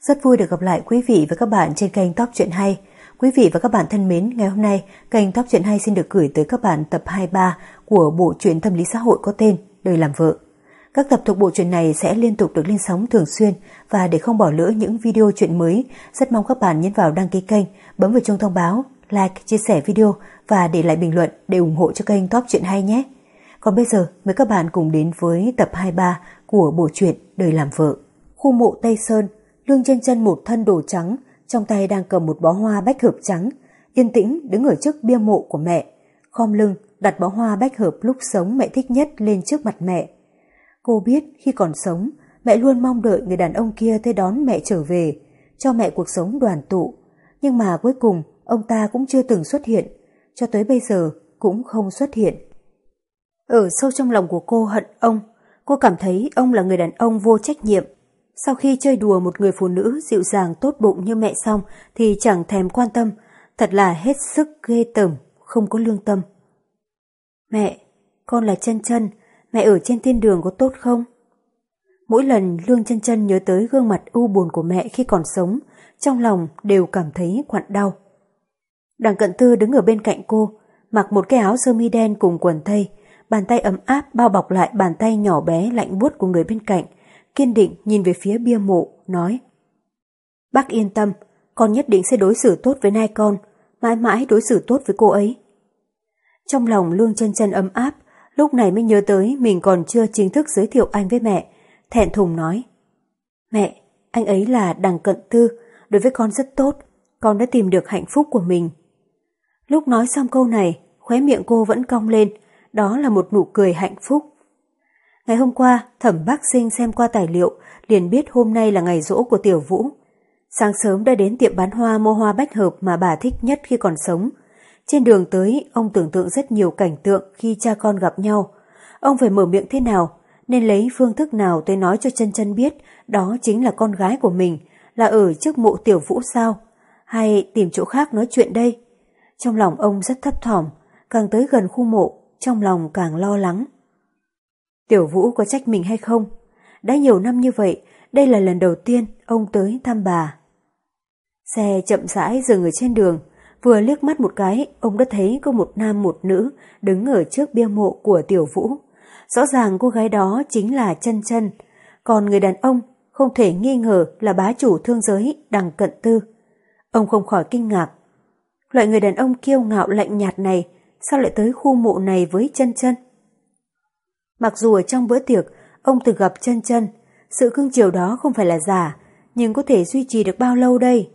Rất vui được gặp lại quý vị và các bạn trên kênh Top Chuyện Hay. Quý vị và các bạn thân mến, ngày hôm nay kênh Top Chuyện Hay xin được gửi tới các bạn tập 23 của bộ truyện tâm lý xã hội có tên Đời làm vợ. Các tập thuộc bộ truyện này sẽ liên tục được lên sóng thường xuyên và để không bỏ lỡ những video chuyện mới, rất mong các bạn nhấn vào đăng ký kênh, bấm vào chuông thông báo, like, chia sẻ video và để lại bình luận để ủng hộ cho kênh Top Chuyện Hay nhé. Còn bây giờ, mời các bạn cùng đến với tập 23 của bộ truyện Đời làm vợ. Khu mộ Tây Sơn Lương chân chân một thân đồ trắng, trong tay đang cầm một bó hoa bách hợp trắng, yên tĩnh đứng ở trước bia mộ của mẹ, khom lưng đặt bó hoa bách hợp lúc sống mẹ thích nhất lên trước mặt mẹ. Cô biết khi còn sống, mẹ luôn mong đợi người đàn ông kia tới đón mẹ trở về, cho mẹ cuộc sống đoàn tụ. Nhưng mà cuối cùng, ông ta cũng chưa từng xuất hiện, cho tới bây giờ cũng không xuất hiện. Ở sâu trong lòng của cô hận ông, cô cảm thấy ông là người đàn ông vô trách nhiệm, sau khi chơi đùa một người phụ nữ dịu dàng tốt bụng như mẹ xong thì chẳng thèm quan tâm, thật là hết sức ghê tởm, không có lương tâm. Mẹ, con là chân chân, mẹ ở trên thiên đường có tốt không? Mỗi lần Lương chân chân nhớ tới gương mặt u buồn của mẹ khi còn sống, trong lòng đều cảm thấy quặn đau. Đằng cận tư đứng ở bên cạnh cô, mặc một cái áo sơ mi đen cùng quần tây, bàn tay ấm áp bao bọc lại bàn tay nhỏ bé lạnh buốt của người bên cạnh, kiên định nhìn về phía bia mộ, nói Bác yên tâm, con nhất định sẽ đối xử tốt với nai con, mãi mãi đối xử tốt với cô ấy. Trong lòng Lương chân chân ấm áp, lúc này mới nhớ tới mình còn chưa chính thức giới thiệu anh với mẹ, thẹn thùng nói Mẹ, anh ấy là đằng cận tư, đối với con rất tốt, con đã tìm được hạnh phúc của mình. Lúc nói xong câu này, khóe miệng cô vẫn cong lên, đó là một nụ cười hạnh phúc. Ngày hôm qua, thẩm bác sinh xem qua tài liệu, liền biết hôm nay là ngày rỗ của tiểu vũ. Sáng sớm đã đến tiệm bán hoa mua hoa bách hợp mà bà thích nhất khi còn sống. Trên đường tới, ông tưởng tượng rất nhiều cảnh tượng khi cha con gặp nhau. Ông phải mở miệng thế nào, nên lấy phương thức nào tới nói cho chân chân biết đó chính là con gái của mình, là ở trước mộ tiểu vũ sao? Hay tìm chỗ khác nói chuyện đây? Trong lòng ông rất thấp thỏm, càng tới gần khu mộ, trong lòng càng lo lắng. Tiểu Vũ có trách mình hay không? Đã nhiều năm như vậy, đây là lần đầu tiên ông tới thăm bà. Xe chậm rãi dừng ở trên đường, vừa liếc mắt một cái, ông đã thấy có một nam một nữ đứng ở trước bia mộ của Tiểu Vũ. Rõ ràng cô gái đó chính là chân chân, còn người đàn ông không thể nghi ngờ là bá chủ thương giới đằng cận tư. Ông không khỏi kinh ngạc. Loại người đàn ông kiêu ngạo lạnh nhạt này sao lại tới khu mộ này với chân chân? Mặc dù ở trong bữa tiệc, ông từng gặp chân chân, sự cưng chiều đó không phải là giả, nhưng có thể duy trì được bao lâu đây?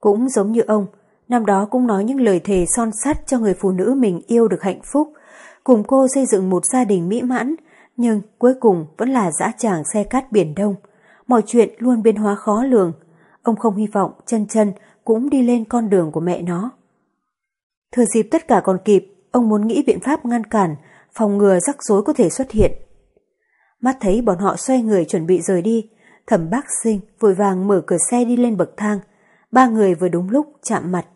Cũng giống như ông, năm đó cũng nói những lời thề son sắt cho người phụ nữ mình yêu được hạnh phúc, cùng cô xây dựng một gia đình mỹ mãn, nhưng cuối cùng vẫn là dã tràng xe cát biển đông. Mọi chuyện luôn biến hóa khó lường. Ông không hy vọng chân chân cũng đi lên con đường của mẹ nó. Thừa dịp tất cả còn kịp, ông muốn nghĩ biện pháp ngăn cản, phòng ngừa rắc rối có thể xuất hiện. Mắt thấy bọn họ xoay người chuẩn bị rời đi, thẩm bác sinh vội vàng mở cửa xe đi lên bậc thang, ba người vừa đúng lúc chạm mặt.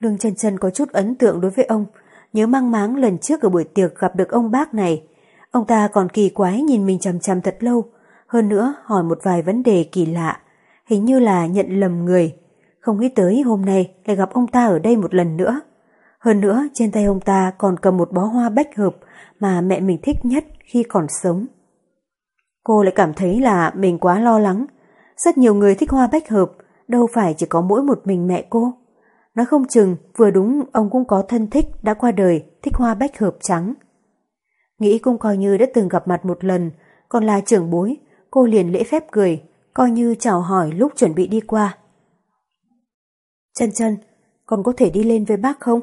Lương chân chân có chút ấn tượng đối với ông, nhớ mang máng lần trước ở buổi tiệc gặp được ông bác này. Ông ta còn kỳ quái nhìn mình chằm chằm thật lâu, hơn nữa hỏi một vài vấn đề kỳ lạ, hình như là nhận lầm người. Không nghĩ tới hôm nay lại gặp ông ta ở đây một lần nữa. Hơn nữa, trên tay ông ta còn cầm một bó hoa bách hợp mà mẹ mình thích nhất khi còn sống. Cô lại cảm thấy là mình quá lo lắng. Rất nhiều người thích hoa bách hợp, đâu phải chỉ có mỗi một mình mẹ cô. Nói không chừng, vừa đúng ông cũng có thân thích đã qua đời thích hoa bách hợp trắng. Nghĩ cũng coi như đã từng gặp mặt một lần, còn là trưởng bối, cô liền lễ phép cười, coi như chào hỏi lúc chuẩn bị đi qua. Chân chân, con có thể đi lên với bác không?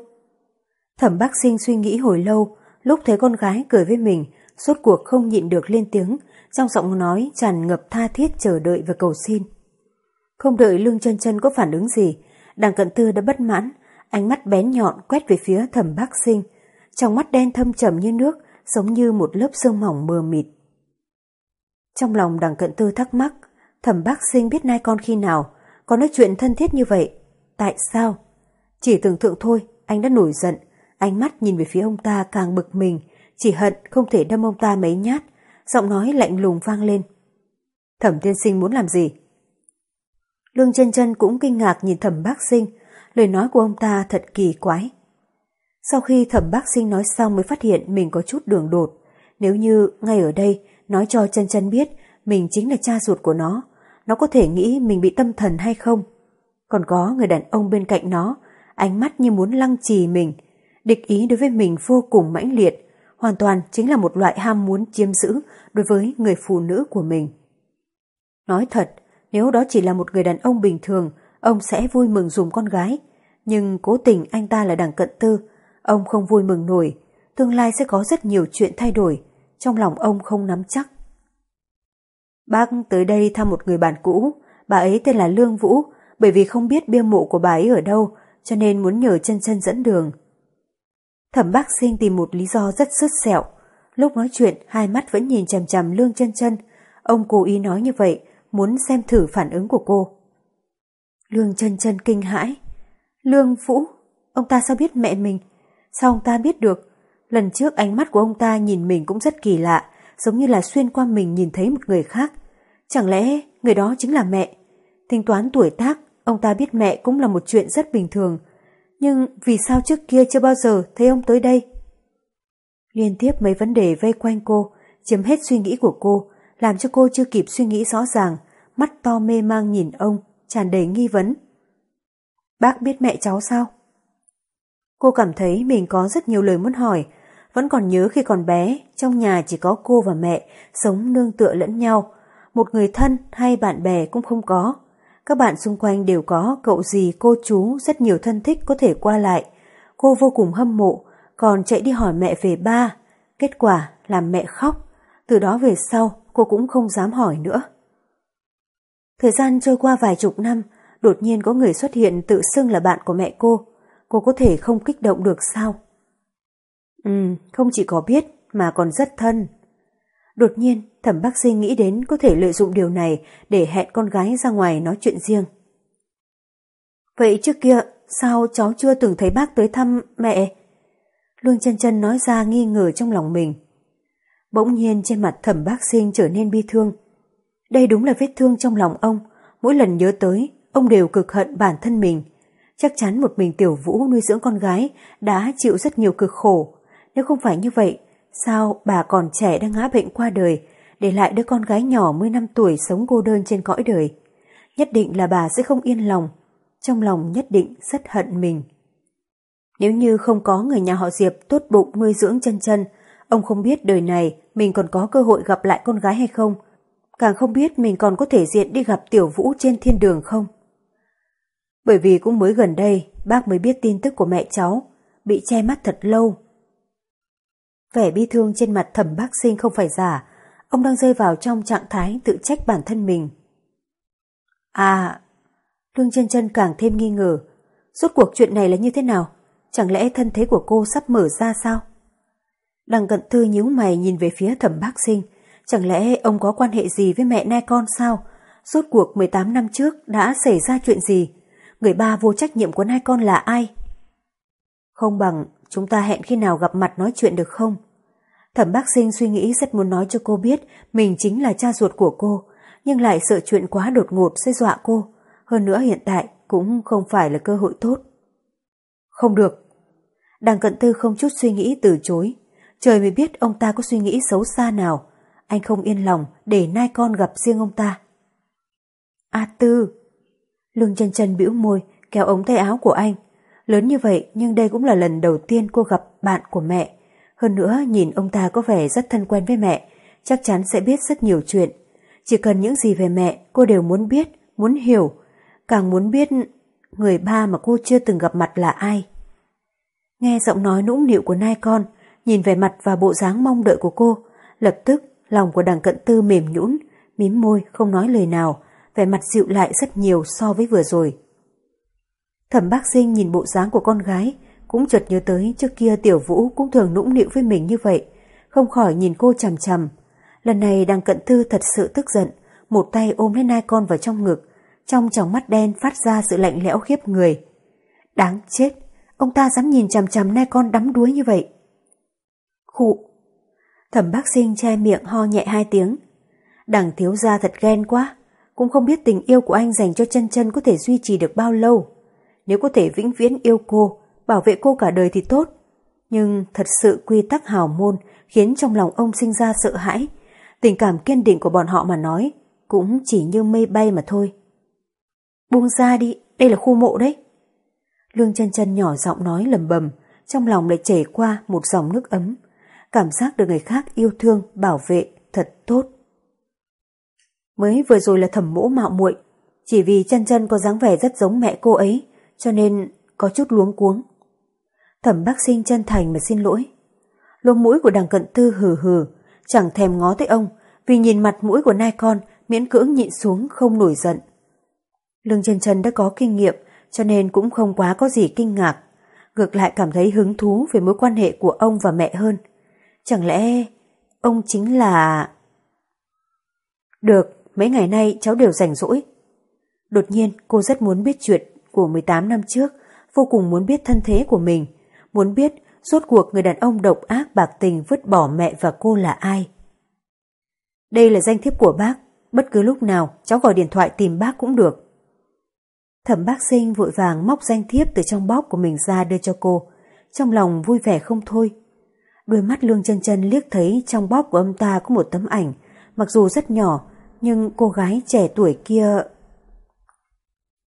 Thẩm bác sinh suy nghĩ hồi lâu, lúc thấy con gái cười với mình, suốt cuộc không nhịn được lên tiếng, trong giọng nói tràn ngập tha thiết chờ đợi và cầu xin. Không đợi Lương chân chân có phản ứng gì, đằng cận tư đã bất mãn, ánh mắt bén nhọn quét về phía thẩm bác sinh, trong mắt đen thâm trầm như nước, giống như một lớp sương mỏng mờ mịt. Trong lòng đằng cận tư thắc mắc, thẩm bác sinh biết nai con khi nào, có nói chuyện thân thiết như vậy, tại sao? Chỉ tưởng tượng thôi, anh đã nổi giận, Ánh mắt nhìn về phía ông ta càng bực mình, chỉ hận không thể đâm ông ta mấy nhát, giọng nói lạnh lùng vang lên. Thẩm tiên sinh muốn làm gì? Lương chân chân cũng kinh ngạc nhìn thẩm bác sinh, lời nói của ông ta thật kỳ quái. Sau khi thẩm bác sinh nói xong mới phát hiện mình có chút đường đột. Nếu như ngay ở đây nói cho chân chân biết mình chính là cha ruột của nó, nó có thể nghĩ mình bị tâm thần hay không. Còn có người đàn ông bên cạnh nó, ánh mắt như muốn lăng trì mình, địch ý đối với mình vô cùng mãnh liệt, hoàn toàn chính là một loại ham muốn chiếm giữ đối với người phụ nữ của mình. Nói thật, nếu đó chỉ là một người đàn ông bình thường, ông sẽ vui mừng dùng con gái. Nhưng cố tình anh ta là đảng cận tư, ông không vui mừng nổi, tương lai sẽ có rất nhiều chuyện thay đổi, trong lòng ông không nắm chắc. Bác tới đây thăm một người bạn cũ, bà ấy tên là Lương Vũ, bởi vì không biết bia mộ của bà ấy ở đâu, cho nên muốn nhờ chân chân dẫn đường. Thẩm bác sinh tìm một lý do rất sứt sẹo. Lúc nói chuyện, hai mắt vẫn nhìn chằm chằm lương chân chân. Ông cố ý nói như vậy, muốn xem thử phản ứng của cô. Lương chân chân kinh hãi. Lương Vũ, ông ta sao biết mẹ mình? Sao ông ta biết được? Lần trước ánh mắt của ông ta nhìn mình cũng rất kỳ lạ, giống như là xuyên qua mình nhìn thấy một người khác. Chẳng lẽ người đó chính là mẹ? Tính toán tuổi tác, ông ta biết mẹ cũng là một chuyện rất bình thường. Nhưng vì sao trước kia chưa bao giờ thấy ông tới đây? Liên tiếp mấy vấn đề vây quanh cô, chiếm hết suy nghĩ của cô, làm cho cô chưa kịp suy nghĩ rõ ràng, mắt to mê mang nhìn ông, tràn đầy nghi vấn. Bác biết mẹ cháu sao? Cô cảm thấy mình có rất nhiều lời muốn hỏi, vẫn còn nhớ khi còn bé, trong nhà chỉ có cô và mẹ, sống nương tựa lẫn nhau, một người thân hay bạn bè cũng không có. Các bạn xung quanh đều có cậu gì, cô chú, rất nhiều thân thích có thể qua lại. Cô vô cùng hâm mộ, còn chạy đi hỏi mẹ về ba. Kết quả làm mẹ khóc. Từ đó về sau, cô cũng không dám hỏi nữa. Thời gian trôi qua vài chục năm, đột nhiên có người xuất hiện tự xưng là bạn của mẹ cô. Cô có thể không kích động được sao? Ừ, không chỉ có biết mà còn rất thân. Đột nhiên, thẩm bác sinh nghĩ đến có thể lợi dụng điều này để hẹn con gái ra ngoài nói chuyện riêng. Vậy trước kia, sao cháu chưa từng thấy bác tới thăm mẹ? Lương chân chân nói ra nghi ngờ trong lòng mình. Bỗng nhiên trên mặt thẩm bác sinh trở nên bi thương. Đây đúng là vết thương trong lòng ông, mỗi lần nhớ tới, ông đều cực hận bản thân mình. Chắc chắn một mình tiểu vũ nuôi dưỡng con gái đã chịu rất nhiều cực khổ. Nếu không phải như vậy, sao bà còn trẻ đang ngã bệnh qua đời, để lại đứa con gái nhỏ 10 năm tuổi sống cô đơn trên cõi đời? Nhất định là bà sẽ không yên lòng, trong lòng nhất định rất hận mình. Nếu như không có người nhà họ Diệp tốt bụng nuôi dưỡng chân chân, ông không biết đời này mình còn có cơ hội gặp lại con gái hay không, càng không biết mình còn có thể diện đi gặp tiểu vũ trên thiên đường không. Bởi vì cũng mới gần đây, bác mới biết tin tức của mẹ cháu, bị che mắt thật lâu. Vẻ bi thương trên mặt thẩm bác sinh không phải giả, ông đang rơi vào trong trạng thái tự trách bản thân mình. À, Lương chân chân càng thêm nghi ngờ, rốt cuộc chuyện này là như thế nào? Chẳng lẽ thân thế của cô sắp mở ra sao? Đằng cận thư nhíu mày nhìn về phía thẩm bác sinh, chẳng lẽ ông có quan hệ gì với mẹ nai con sao? Rốt cuộc 18 năm trước đã xảy ra chuyện gì? Người ba vô trách nhiệm của nai con là ai? Không bằng chúng ta hẹn khi nào gặp mặt nói chuyện được không? Thẩm bác sinh suy nghĩ rất muốn nói cho cô biết mình chính là cha ruột của cô, nhưng lại sợ chuyện quá đột ngột sẽ dọa cô. Hơn nữa hiện tại cũng không phải là cơ hội tốt. Không được. Đằng cận tư không chút suy nghĩ từ chối. Trời mới biết ông ta có suy nghĩ xấu xa nào. Anh không yên lòng để nai con gặp riêng ông ta. A Tư. Lương chân chân bĩu môi kéo ống tay áo của anh. Lớn như vậy nhưng đây cũng là lần đầu tiên cô gặp bạn của mẹ. Hơn nữa nhìn ông ta có vẻ rất thân quen với mẹ, chắc chắn sẽ biết rất nhiều chuyện. Chỉ cần những gì về mẹ cô đều muốn biết, muốn hiểu, càng muốn biết người ba mà cô chưa từng gặp mặt là ai. Nghe giọng nói nũng nịu của nai con, nhìn về mặt và bộ dáng mong đợi của cô, lập tức lòng của đằng cận tư mềm nhũn, mím môi không nói lời nào, vẻ mặt dịu lại rất nhiều so với vừa rồi. Thẩm bác sinh nhìn bộ dáng của con gái, cũng chợt nhớ tới trước kia tiểu vũ cũng thường nũng nịu với mình như vậy, không khỏi nhìn cô chằm chằm. Lần này đằng cận thư thật sự tức giận, một tay ôm lấy nai con vào trong ngực, trong tròng mắt đen phát ra sự lạnh lẽo khiếp người. Đáng chết, ông ta dám nhìn chằm chằm nai con đắm đuối như vậy. Khụ, thẩm bác sinh che miệng ho nhẹ hai tiếng. Đằng thiếu gia thật ghen quá, cũng không biết tình yêu của anh dành cho chân chân có thể duy trì được bao lâu. Nếu có thể vĩnh viễn yêu cô, bảo vệ cô cả đời thì tốt. Nhưng thật sự quy tắc hào môn khiến trong lòng ông sinh ra sợ hãi. Tình cảm kiên định của bọn họ mà nói cũng chỉ như mây bay mà thôi. Buông ra đi, đây là khu mộ đấy. Lương chân chân nhỏ giọng nói lầm bầm, trong lòng lại chảy qua một dòng nước ấm. Cảm giác được người khác yêu thương, bảo vệ, thật tốt. Mới vừa rồi là thẩm mỗ mạo muội chỉ vì chân chân có dáng vẻ rất giống mẹ cô ấy, cho nên có chút luống cuống. Thẩm bác sinh chân thành mà xin lỗi. Lông mũi của đằng cận tư hừ hừ, chẳng thèm ngó tới ông, vì nhìn mặt mũi của nai con miễn cưỡng nhịn xuống không nổi giận. Lương chân chân đã có kinh nghiệm, cho nên cũng không quá có gì kinh ngạc. Ngược lại cảm thấy hứng thú về mối quan hệ của ông và mẹ hơn. Chẳng lẽ ông chính là... Được, mấy ngày nay cháu đều rảnh rỗi. Đột nhiên cô rất muốn biết chuyện của 18 năm trước, vô cùng muốn biết thân thế của mình, muốn biết rốt cuộc người đàn ông độc ác bạc tình vứt bỏ mẹ và cô là ai. Đây là danh thiếp của bác, bất cứ lúc nào cháu gọi điện thoại tìm bác cũng được. Thẩm bác sinh vội vàng móc danh thiếp từ trong bóp của mình ra đưa cho cô, trong lòng vui vẻ không thôi. Đôi mắt lương chân chân liếc thấy trong bóp của ông ta có một tấm ảnh, mặc dù rất nhỏ, nhưng cô gái trẻ tuổi kia...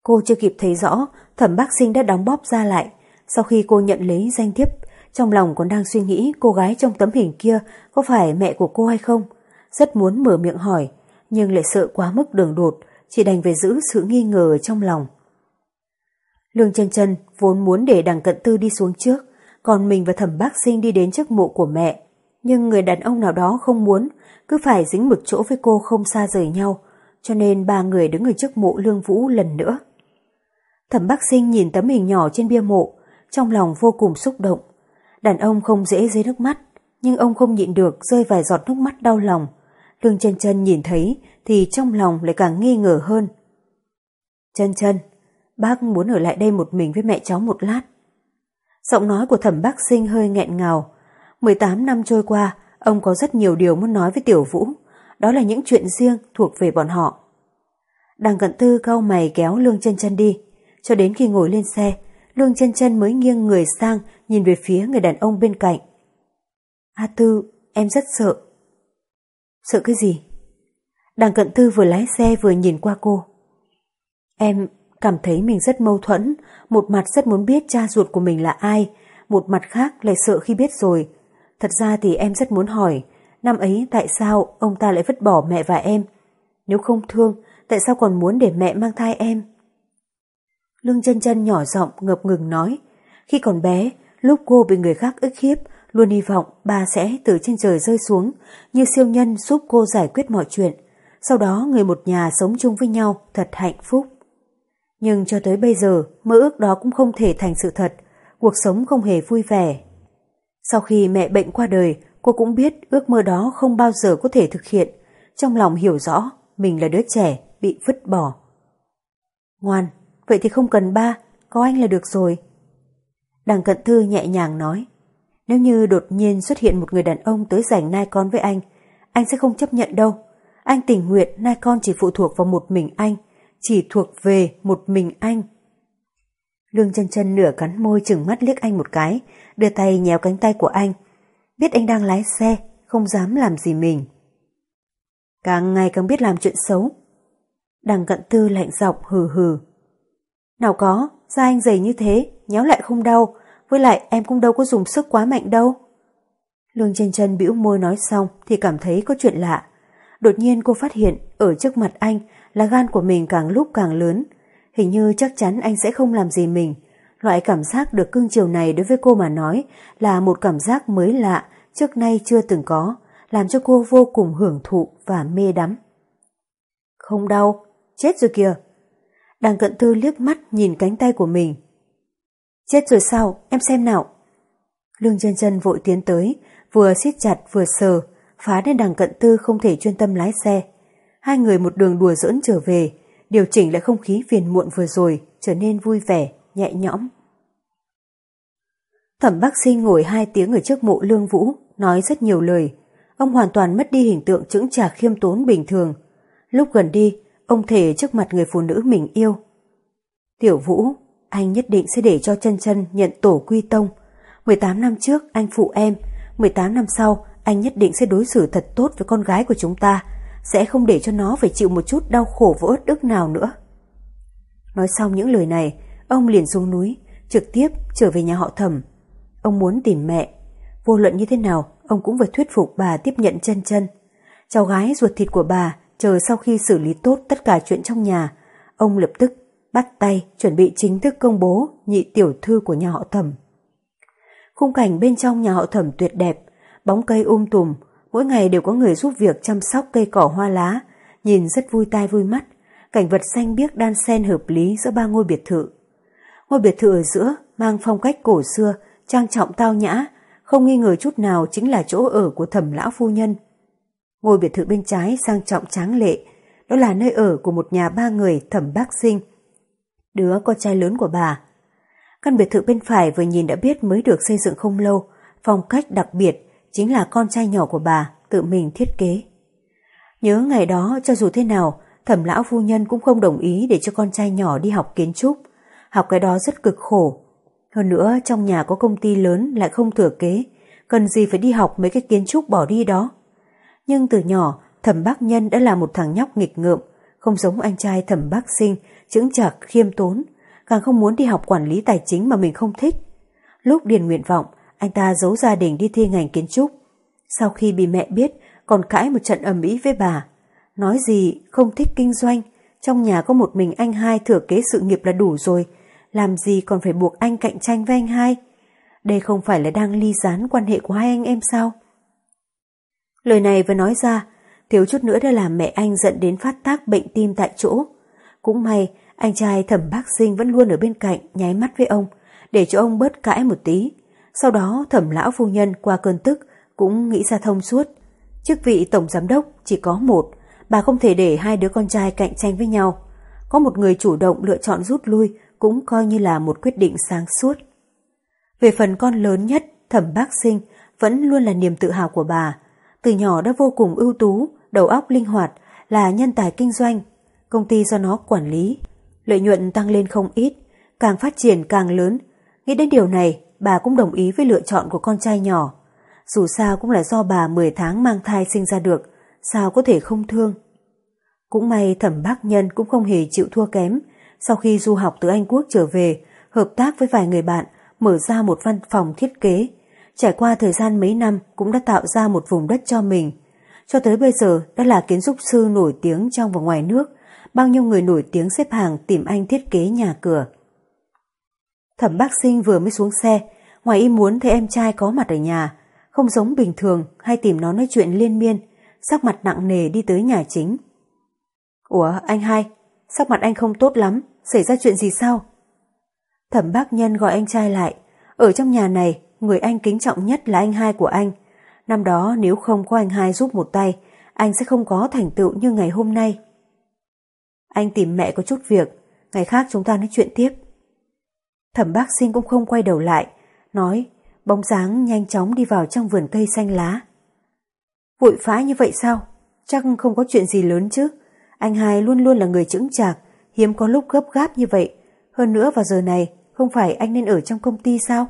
Cô chưa kịp thấy rõ, thẩm bác sinh đã đóng bóp ra lại. Sau khi cô nhận lấy danh thiếp, trong lòng còn đang suy nghĩ cô gái trong tấm hình kia có phải mẹ của cô hay không. Rất muốn mở miệng hỏi, nhưng lại sợ quá mức đường đột, chỉ đành về giữ sự nghi ngờ trong lòng. Lương chân chân vốn muốn để đằng cận tư đi xuống trước, còn mình và thẩm bác sinh đi đến trước mộ của mẹ. Nhưng người đàn ông nào đó không muốn, cứ phải dính một chỗ với cô không xa rời nhau, cho nên ba người đứng ở trước mộ Lương Vũ lần nữa. Thẩm bác sinh nhìn tấm hình nhỏ trên bia mộ, trong lòng vô cùng xúc động. Đàn ông không dễ rơi nước mắt, nhưng ông không nhịn được rơi vài giọt nước mắt đau lòng. Lương chân chân nhìn thấy thì trong lòng lại càng nghi ngờ hơn. Chân chân, bác muốn ở lại đây một mình với mẹ cháu một lát. Giọng nói của thẩm bác sinh hơi nghẹn ngào. 18 năm trôi qua, ông có rất nhiều điều muốn nói với Tiểu Vũ. Đó là những chuyện riêng thuộc về bọn họ. Đằng cận tư cau mày kéo Lương chân chân đi. Cho đến khi ngồi lên xe, Lương chân chân mới nghiêng người sang nhìn về phía người đàn ông bên cạnh. A Tư, em rất sợ. Sợ cái gì? Đằng cận tư vừa lái xe vừa nhìn qua cô. Em cảm thấy mình rất mâu thuẫn, một mặt rất muốn biết cha ruột của mình là ai, một mặt khác lại sợ khi biết rồi. Thật ra thì em rất muốn hỏi, năm ấy tại sao ông ta lại vứt bỏ mẹ và em? Nếu không thương, tại sao còn muốn để mẹ mang thai em? Lương chân chân nhỏ giọng ngập ngừng nói, khi còn bé, lúc cô bị người khác ức hiếp, luôn hy vọng bà sẽ từ trên trời rơi xuống, như siêu nhân giúp cô giải quyết mọi chuyện. Sau đó người một nhà sống chung với nhau thật hạnh phúc. Nhưng cho tới bây giờ, mơ ước đó cũng không thể thành sự thật, cuộc sống không hề vui vẻ. Sau khi mẹ bệnh qua đời, cô cũng biết ước mơ đó không bao giờ có thể thực hiện, trong lòng hiểu rõ mình là đứa trẻ bị vứt bỏ. Ngoan, vậy thì không cần ba, có anh là được rồi. Đằng cận thư nhẹ nhàng nói, nếu như đột nhiên xuất hiện một người đàn ông tới giành nai con với anh, anh sẽ không chấp nhận đâu. Anh tình nguyện nai con chỉ phụ thuộc vào một mình anh, chỉ thuộc về một mình anh. Lương chân chân nửa cắn môi chừng mắt liếc anh một cái, đưa tay nhéo cánh tay của anh. Biết anh đang lái xe, không dám làm gì mình. Càng ngày càng biết làm chuyện xấu. Đằng cận tư lạnh giọng hừ hừ. Nào có, da anh dày như thế, nhéo lại không đau, với lại em cũng đâu có dùng sức quá mạnh đâu. Lương chân chân bĩu môi nói xong thì cảm thấy có chuyện lạ. Đột nhiên cô phát hiện ở trước mặt anh là gan của mình càng lúc càng lớn. Hình như chắc chắn anh sẽ không làm gì mình. Loại cảm giác được cưng chiều này đối với cô mà nói là một cảm giác mới lạ, trước nay chưa từng có, làm cho cô vô cùng hưởng thụ và mê đắm. Không đau, chết rồi kìa. Đằng cận thư liếc mắt nhìn cánh tay của mình. Chết rồi sao, em xem nào. Lương chân chân vội tiến tới, vừa siết chặt vừa sờ, phá nên đằng cận tư không thể chuyên tâm lái xe. Hai người một đường đùa dỡn trở về, điều chỉnh lại không khí phiền muộn vừa rồi, trở nên vui vẻ, nhẹ nhõm. Thẩm bác sinh ngồi hai tiếng ở trước mộ lương vũ, nói rất nhiều lời. Ông hoàn toàn mất đi hình tượng chững chạc khiêm tốn bình thường. Lúc gần đi, ông thề trước mặt người phụ nữ mình yêu. Tiểu Vũ, anh nhất định sẽ để cho chân chân nhận tổ quy tông. 18 năm trước anh phụ em, 18 năm sau anh nhất định sẽ đối xử thật tốt với con gái của chúng ta, sẽ không để cho nó phải chịu một chút đau khổ và uất ức nào nữa. Nói xong những lời này, ông liền xuống núi, trực tiếp trở về nhà họ thẩm. Ông muốn tìm mẹ. Vô luận như thế nào, ông cũng phải thuyết phục bà tiếp nhận chân chân. Cháu gái ruột thịt của bà chờ sau khi xử lý tốt tất cả chuyện trong nhà, ông lập tức bắt tay chuẩn bị chính thức công bố nhị tiểu thư của nhà họ thẩm. Khung cảnh bên trong nhà họ thẩm tuyệt đẹp, bóng cây um tùm, mỗi ngày đều có người giúp việc chăm sóc cây cỏ hoa lá, nhìn rất vui tai vui mắt, cảnh vật xanh biếc đan xen hợp lý giữa ba ngôi biệt thự. Ngôi biệt thự ở giữa mang phong cách cổ xưa, trang trọng tao nhã, không nghi ngờ chút nào chính là chỗ ở của thẩm lão phu nhân. Ngôi biệt thự bên trái sang trọng tráng lệ, đó là nơi ở của một nhà ba người thẩm bác sinh, đứa con trai lớn của bà. Căn biệt thự bên phải vừa nhìn đã biết mới được xây dựng không lâu, phong cách đặc biệt chính là con trai nhỏ của bà tự mình thiết kế. Nhớ ngày đó cho dù thế nào, thẩm lão phu nhân cũng không đồng ý để cho con trai nhỏ đi học kiến trúc. Học cái đó rất cực khổ. Hơn nữa trong nhà có công ty lớn lại không thừa kế, cần gì phải đi học mấy cái kiến trúc bỏ đi đó. Nhưng từ nhỏ, thẩm bác nhân đã là một thằng nhóc nghịch ngợm, không giống anh trai thẩm bác sinh, chững chạc, khiêm tốn, càng không muốn đi học quản lý tài chính mà mình không thích. Lúc điền nguyện vọng, anh ta giấu gia đình đi thi ngành kiến trúc. Sau khi bị mẹ biết, còn cãi một trận ầm ĩ với bà. Nói gì không thích kinh doanh, trong nhà có một mình anh hai thừa kế sự nghiệp là đủ rồi, làm gì còn phải buộc anh cạnh tranh với anh hai. Đây không phải là đang ly gián quan hệ của hai anh em sao? Lời này vừa nói ra, thiếu chút nữa đã làm mẹ anh giận đến phát tác bệnh tim tại chỗ. Cũng may, anh trai thẩm bác sinh vẫn luôn ở bên cạnh nháy mắt với ông, để cho ông bớt cãi một tí. Sau đó thẩm lão phu nhân qua cơn tức cũng nghĩ ra thông suốt. Chức vị tổng giám đốc chỉ có một, bà không thể để hai đứa con trai cạnh tranh với nhau. Có một người chủ động lựa chọn rút lui cũng coi như là một quyết định sáng suốt. Về phần con lớn nhất, thẩm bác sinh vẫn luôn là niềm tự hào của bà. Từ nhỏ đã vô cùng ưu tú, đầu óc linh hoạt, là nhân tài kinh doanh. Công ty do nó quản lý. Lợi nhuận tăng lên không ít, càng phát triển càng lớn. Nghĩ đến điều này, bà cũng đồng ý với lựa chọn của con trai nhỏ. Dù sao cũng là do bà 10 tháng mang thai sinh ra được, sao có thể không thương. Cũng may thẩm bác nhân cũng không hề chịu thua kém. Sau khi du học từ Anh Quốc trở về, hợp tác với vài người bạn, mở ra một văn phòng thiết kế. Trải qua thời gian mấy năm cũng đã tạo ra một vùng đất cho mình. Cho tới bây giờ đã là kiến trúc sư nổi tiếng trong và ngoài nước, bao nhiêu người nổi tiếng xếp hàng tìm anh thiết kế nhà cửa. Thẩm bác sinh vừa mới xuống xe, ngoài ý muốn thấy em trai có mặt ở nhà, không giống bình thường hay tìm nó nói chuyện liên miên, sắc mặt nặng nề đi tới nhà chính. Ủa anh hai, sắc mặt anh không tốt lắm, xảy ra chuyện gì sao? Thẩm bác nhân gọi anh trai lại, ở trong nhà này, người anh kính trọng nhất là anh hai của anh. Năm đó nếu không có anh hai giúp một tay, anh sẽ không có thành tựu như ngày hôm nay. Anh tìm mẹ có chút việc, ngày khác chúng ta nói chuyện tiếp. Thẩm bác sinh cũng không quay đầu lại, nói bóng dáng nhanh chóng đi vào trong vườn cây xanh lá. Vội phá như vậy sao? Chắc không có chuyện gì lớn chứ. Anh hai luôn luôn là người chững chạc, hiếm có lúc gấp gáp như vậy. Hơn nữa vào giờ này, không phải anh nên ở trong công ty sao?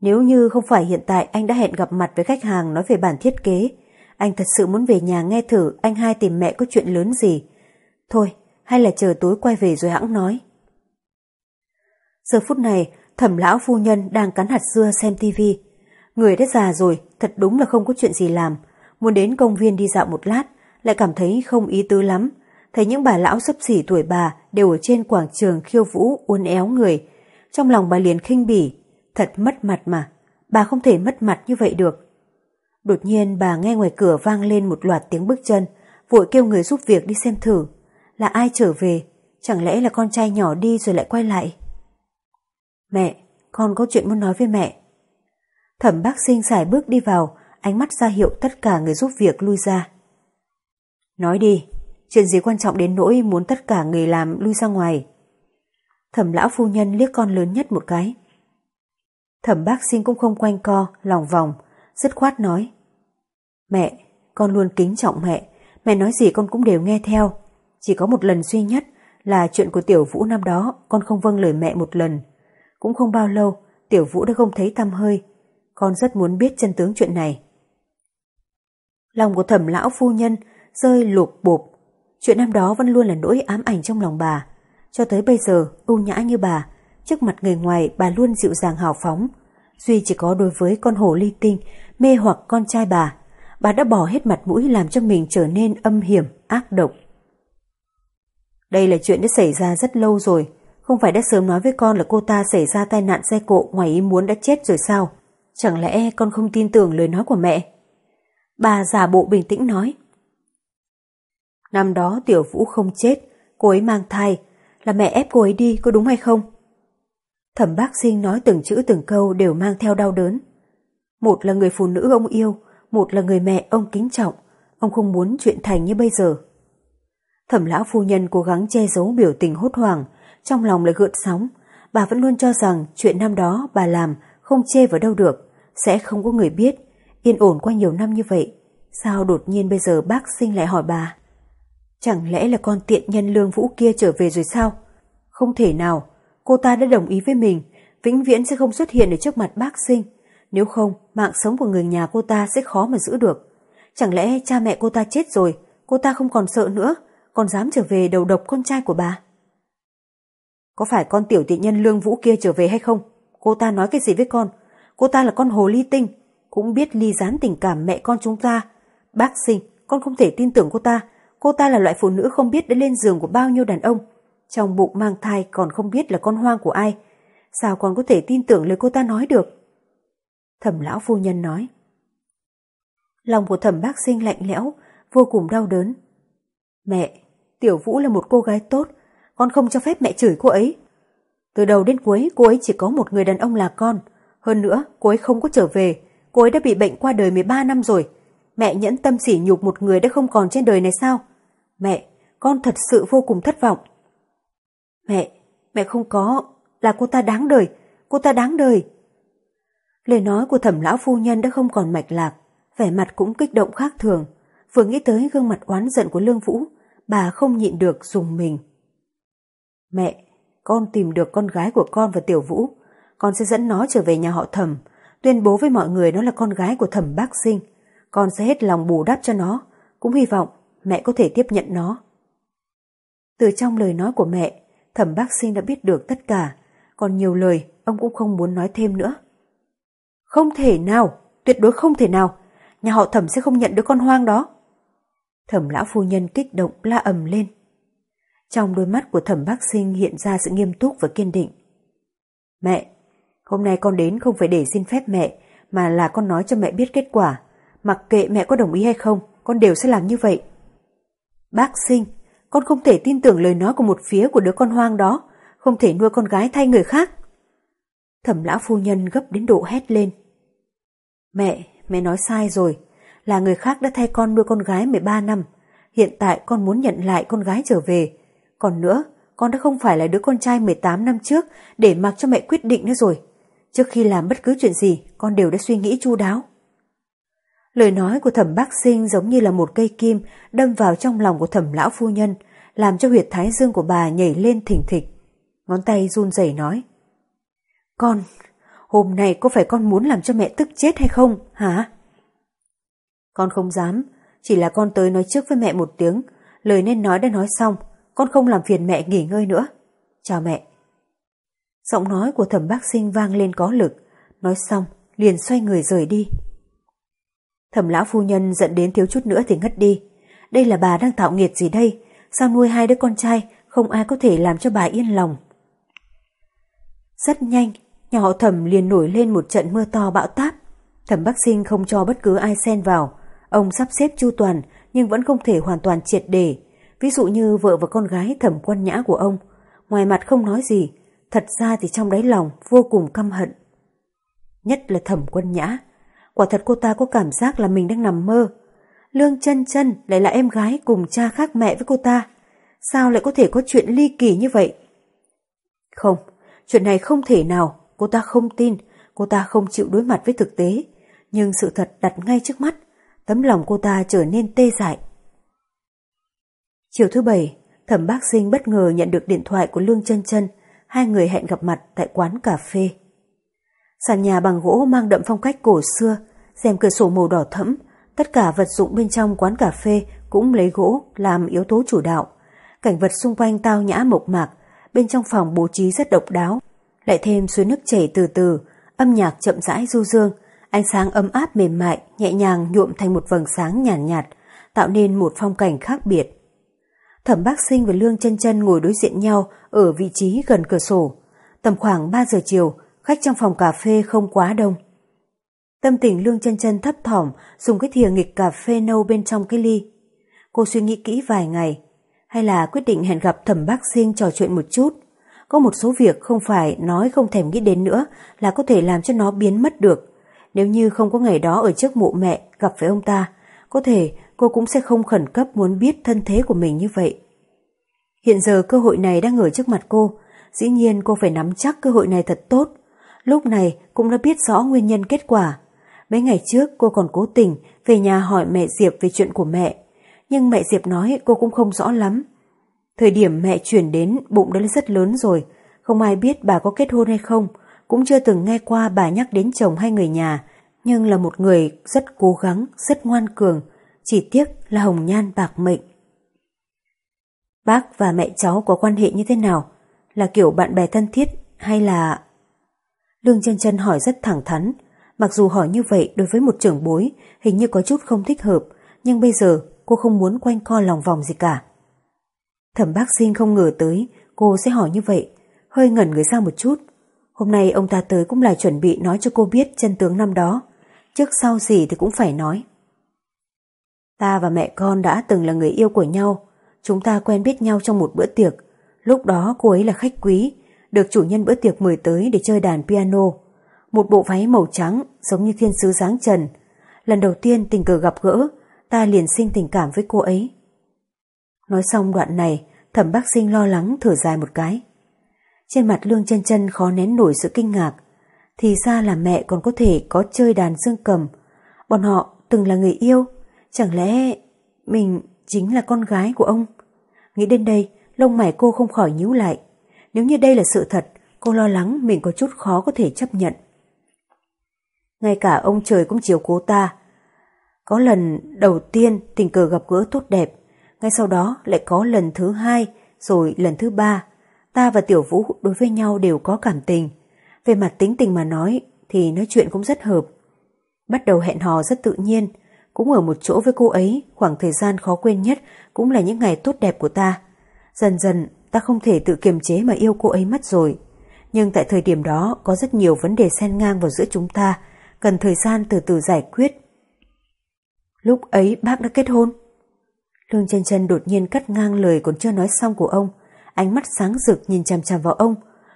Nếu như không phải hiện tại anh đã hẹn gặp mặt với khách hàng nói về bản thiết kế, anh thật sự muốn về nhà nghe thử anh hai tìm mẹ có chuyện lớn gì. Thôi, hay là chờ tối quay về rồi hãng nói. Giờ phút này, thẩm lão phu nhân đang cắn hạt dưa xem tivi. Người đã già rồi, thật đúng là không có chuyện gì làm. Muốn đến công viên đi dạo một lát, lại cảm thấy không ý tứ lắm. Thấy những bà lão sấp xỉ tuổi bà đều ở trên quảng trường khiêu vũ uốn éo người. Trong lòng bà liền khinh bỉ. Thật mất mặt mà, bà không thể mất mặt như vậy được. Đột nhiên bà nghe ngoài cửa vang lên một loạt tiếng bước chân, vội kêu người giúp việc đi xem thử. Là ai trở về? Chẳng lẽ là con trai nhỏ đi rồi lại quay lại? Mẹ, con có chuyện muốn nói với mẹ. Thẩm bác sinh xài bước đi vào, ánh mắt ra hiệu tất cả người giúp việc lui ra. Nói đi, chuyện gì quan trọng đến nỗi muốn tất cả người làm lui ra ngoài. Thẩm lão phu nhân liếc con lớn nhất một cái. Thẩm bác sinh cũng không quanh co, lòng vòng, dứt khoát nói. Mẹ, con luôn kính trọng mẹ, mẹ nói gì con cũng đều nghe theo. Chỉ có một lần duy nhất là chuyện của Tiểu Vũ năm đó con không vâng lời mẹ một lần. Cũng không bao lâu, Tiểu Vũ đã không thấy tăm hơi. Con rất muốn biết chân tướng chuyện này. Lòng của thẩm lão phu nhân rơi lụp bụp Chuyện năm đó vẫn luôn là nỗi ám ảnh trong lòng bà. Cho tới bây giờ, ưu nhã như bà, trước mặt người ngoài bà luôn dịu dàng hào phóng. Duy chỉ có đối với con hổ ly tinh, mê hoặc con trai bà. Bà đã bỏ hết mặt mũi làm cho mình trở nên âm hiểm, ác độc. Đây là chuyện đã xảy ra rất lâu rồi. Không phải đã sớm nói với con là cô ta xảy ra tai nạn xe cộ ngoài ý muốn đã chết rồi sao? Chẳng lẽ con không tin tưởng lời nói của mẹ? Bà giả bộ bình tĩnh nói. Năm đó tiểu vũ không chết, cô ấy mang thai, là mẹ ép cô ấy đi, có đúng hay không? Thẩm bác sinh nói từng chữ từng câu đều mang theo đau đớn. Một là người phụ nữ ông yêu, một là người mẹ ông kính trọng, ông không muốn chuyện thành như bây giờ. Thẩm lão phu nhân cố gắng che giấu biểu tình hốt hoảng, trong lòng lại gợn sóng. Bà vẫn luôn cho rằng chuyện năm đó bà làm không chê vào đâu được, sẽ không có người biết. Yên ổn qua nhiều năm như vậy, sao đột nhiên bây giờ bác sinh lại hỏi bà? Chẳng lẽ là con tiện nhân lương vũ kia trở về rồi sao? Không thể nào, cô ta đã đồng ý với mình, vĩnh viễn sẽ không xuất hiện ở trước mặt bác sinh. Nếu không, mạng sống của người nhà cô ta sẽ khó mà giữ được. Chẳng lẽ cha mẹ cô ta chết rồi, cô ta không còn sợ nữa, còn dám trở về đầu độc con trai của bà? Có phải con tiểu tiện nhân lương vũ kia trở về hay không? Cô ta nói cái gì với con? Cô ta là con hồ ly tinh, cũng biết ly gián tình cảm mẹ con chúng ta. Bác sinh, con không thể tin tưởng cô ta. Cô ta là loại phụ nữ không biết đã lên giường của bao nhiêu đàn ông. Trong bụng mang thai còn không biết là con hoang của ai. Sao con có thể tin tưởng lời cô ta nói được? Thẩm lão phu nhân nói. Lòng của thẩm bác sinh lạnh lẽo, vô cùng đau đớn. Mẹ, Tiểu Vũ là một cô gái tốt, con không cho phép mẹ chửi cô ấy. Từ đầu đến cuối cô ấy chỉ có một người đàn ông là con. Hơn nữa, cô ấy không có trở về. Cô ấy đã bị bệnh qua đời 13 năm rồi. Mẹ nhẫn tâm sỉ nhục một người đã không còn trên đời này sao? Mẹ, con thật sự vô cùng thất vọng. Mẹ, mẹ không có, là cô ta đáng đời, cô ta đáng đời. Lời nói của thẩm lão phu nhân đã không còn mạch lạc, vẻ mặt cũng kích động khác thường. Vừa nghĩ tới gương mặt oán giận của Lương Vũ, bà không nhịn được dùng mình. Mẹ, con tìm được con gái của con và Tiểu Vũ, con sẽ dẫn nó trở về nhà họ thẩm, tuyên bố với mọi người nó là con gái của thẩm bác sinh. Con sẽ hết lòng bù đắp cho nó, cũng hy vọng mẹ có thể tiếp nhận nó. Từ trong lời nói của mẹ, thẩm bác sinh đã biết được tất cả, còn nhiều lời ông cũng không muốn nói thêm nữa. Không thể nào, tuyệt đối không thể nào, nhà họ thẩm sẽ không nhận đứa con hoang đó. Thẩm lão phu nhân kích động la ầm lên. Trong đôi mắt của thẩm bác sinh hiện ra sự nghiêm túc và kiên định. Mẹ, hôm nay con đến không phải để xin phép mẹ, mà là con nói cho mẹ biết kết quả. Mặc kệ mẹ có đồng ý hay không, con đều sẽ làm như vậy. Bác sinh, con không thể tin tưởng lời nói của một phía của đứa con hoang đó, không thể nuôi con gái thay người khác. Thẩm lão phu nhân gấp đến độ hét lên. Mẹ, mẹ nói sai rồi, là người khác đã thay con nuôi con gái 13 năm. Hiện tại con muốn nhận lại con gái trở về, còn nữa, con đã không phải là đứa con trai 18 năm trước để mặc cho mẹ quyết định nữa rồi. Trước khi làm bất cứ chuyện gì, con đều đã suy nghĩ chu đáo. Lời nói của thẩm bác sinh giống như là một cây kim đâm vào trong lòng của thẩm lão phu nhân, làm cho huyệt thái dương của bà nhảy lên thỉnh thịch. Ngón tay run rẩy nói. Con, hôm nay có phải con muốn làm cho mẹ tức chết hay không, hả? Con không dám, chỉ là con tới nói trước với mẹ một tiếng, lời nên nói đã nói xong, con không làm phiền mẹ nghỉ ngơi nữa. Chào mẹ. Giọng nói của thẩm bác sinh vang lên có lực, nói xong liền xoay người rời đi. Thẩm lão phu nhân giận đến thiếu chút nữa thì ngất đi. Đây là bà đang tạo nghiệt gì đây? Sao nuôi hai đứa con trai không ai có thể làm cho bà yên lòng? Rất nhanh, nhà họ thẩm liền nổi lên một trận mưa to bão táp. Thẩm bắc sinh không cho bất cứ ai xen vào. Ông sắp xếp chu toàn nhưng vẫn không thể hoàn toàn triệt để Ví dụ như vợ và con gái thẩm quân nhã của ông, ngoài mặt không nói gì, thật ra thì trong đáy lòng vô cùng căm hận. Nhất là thẩm quân nhã, quả thật cô ta có cảm giác là mình đang nằm mơ. Lương chân chân lại là em gái cùng cha khác mẹ với cô ta. Sao lại có thể có chuyện ly kỳ như vậy? Không, chuyện này không thể nào, cô ta không tin, cô ta không chịu đối mặt với thực tế. Nhưng sự thật đặt ngay trước mắt, tấm lòng cô ta trở nên tê dại. Chiều thứ bảy, Thẩm Bác Sinh bất ngờ nhận được điện thoại của Lương chân chân hai người hẹn gặp mặt tại quán cà phê. Sàn nhà bằng gỗ mang đậm phong cách cổ xưa, rèm cửa sổ màu đỏ thẫm, tất cả vật dụng bên trong quán cà phê cũng lấy gỗ làm yếu tố chủ đạo. Cảnh vật xung quanh tao nhã mộc mạc, bên trong phòng bố trí rất độc đáo, lại thêm suối nước chảy từ từ, âm nhạc chậm rãi du dương, ánh sáng ấm áp mềm mại, nhẹ nhàng nhuộm thành một vầng sáng nhàn nhạt, nhạt, tạo nên một phong cảnh khác biệt. Thẩm Bác Sinh và Lương chân chân ngồi đối diện nhau ở vị trí gần cửa sổ. Tầm khoảng 3 giờ chiều, khách trong phòng cà phê không quá đông. Tâm tình Lương chân chân thấp thỏm dùng cái thìa nghịch cà phê nâu bên trong cái ly. Cô suy nghĩ kỹ vài ngày, hay là quyết định hẹn gặp Thẩm Bác Sinh trò chuyện một chút. Có một số việc không phải nói không thèm nghĩ đến nữa là có thể làm cho nó biến mất được. Nếu như không có ngày đó ở trước mộ mẹ gặp với ông ta, có thể cô cũng sẽ không khẩn cấp muốn biết thân thế của mình như vậy. Hiện giờ cơ hội này đang ở trước mặt cô, dĩ nhiên cô phải nắm chắc cơ hội này thật tốt. Lúc này cũng đã biết rõ nguyên nhân kết quả. Mấy ngày trước cô còn cố tình về nhà hỏi mẹ Diệp về chuyện của mẹ, nhưng mẹ Diệp nói cô cũng không rõ lắm. Thời điểm mẹ chuyển đến bụng đã rất lớn rồi, không ai biết bà có kết hôn hay không, cũng chưa từng nghe qua bà nhắc đến chồng hay người nhà, nhưng là một người rất cố gắng, rất ngoan cường, chỉ tiếc là hồng nhan bạc mệnh. Bác và mẹ cháu có quan hệ như thế nào? Là kiểu bạn bè thân thiết hay là... Lương chân chân hỏi rất thẳng thắn, mặc dù hỏi như vậy đối với một trưởng bối hình như có chút không thích hợp, nhưng bây giờ cô không muốn quanh co lòng vòng gì cả. Thẩm bác sinh không ngờ tới cô sẽ hỏi như vậy, hơi ngẩn người ra một chút. Hôm nay ông ta tới cũng là chuẩn bị nói cho cô biết chân tướng năm đó, trước sau gì thì cũng phải nói. Ta và mẹ con đã từng là người yêu của nhau, chúng ta quen biết nhau trong một bữa tiệc. Lúc đó cô ấy là khách quý, được chủ nhân bữa tiệc mời tới để chơi đàn piano. Một bộ váy màu trắng giống như thiên sứ dáng trần. Lần đầu tiên tình cờ gặp gỡ, ta liền sinh tình cảm với cô ấy. Nói xong đoạn này, thẩm bác sinh lo lắng thở dài một cái. Trên mặt lương chân chân khó nén nổi sự kinh ngạc. Thì ra là mẹ còn có thể có chơi đàn dương cầm. Bọn họ từng là người yêu. Chẳng lẽ mình chính là con gái của ông? Nghĩ đến đây, lông mày cô không khỏi nhíu lại. Nếu như đây là sự thật, cô lo lắng mình có chút khó có thể chấp nhận. Ngay cả ông trời cũng chiều cố ta. Có lần đầu tiên tình cờ gặp gỡ tốt đẹp, ngay sau đó lại có lần thứ hai, rồi lần thứ ba. Ta và Tiểu Vũ đối với nhau đều có cảm tình. Về mặt tính tình mà nói thì nói chuyện cũng rất hợp. Bắt đầu hẹn hò rất tự nhiên, cũng ở một chỗ với cô ấy, khoảng thời gian khó quên nhất cũng là những ngày tốt đẹp của ta. Dần dần, ta không thể tự kiềm chế mà yêu cô ấy mất rồi. Nhưng tại thời điểm đó có rất nhiều vấn đề xen ngang vào giữa chúng ta, cần thời gian từ từ giải quyết. Lúc ấy bác đã kết hôn. Lương chân chân đột nhiên cắt ngang lời còn chưa nói xong của ông, ánh mắt sáng rực nhìn chằm chằm vào ông.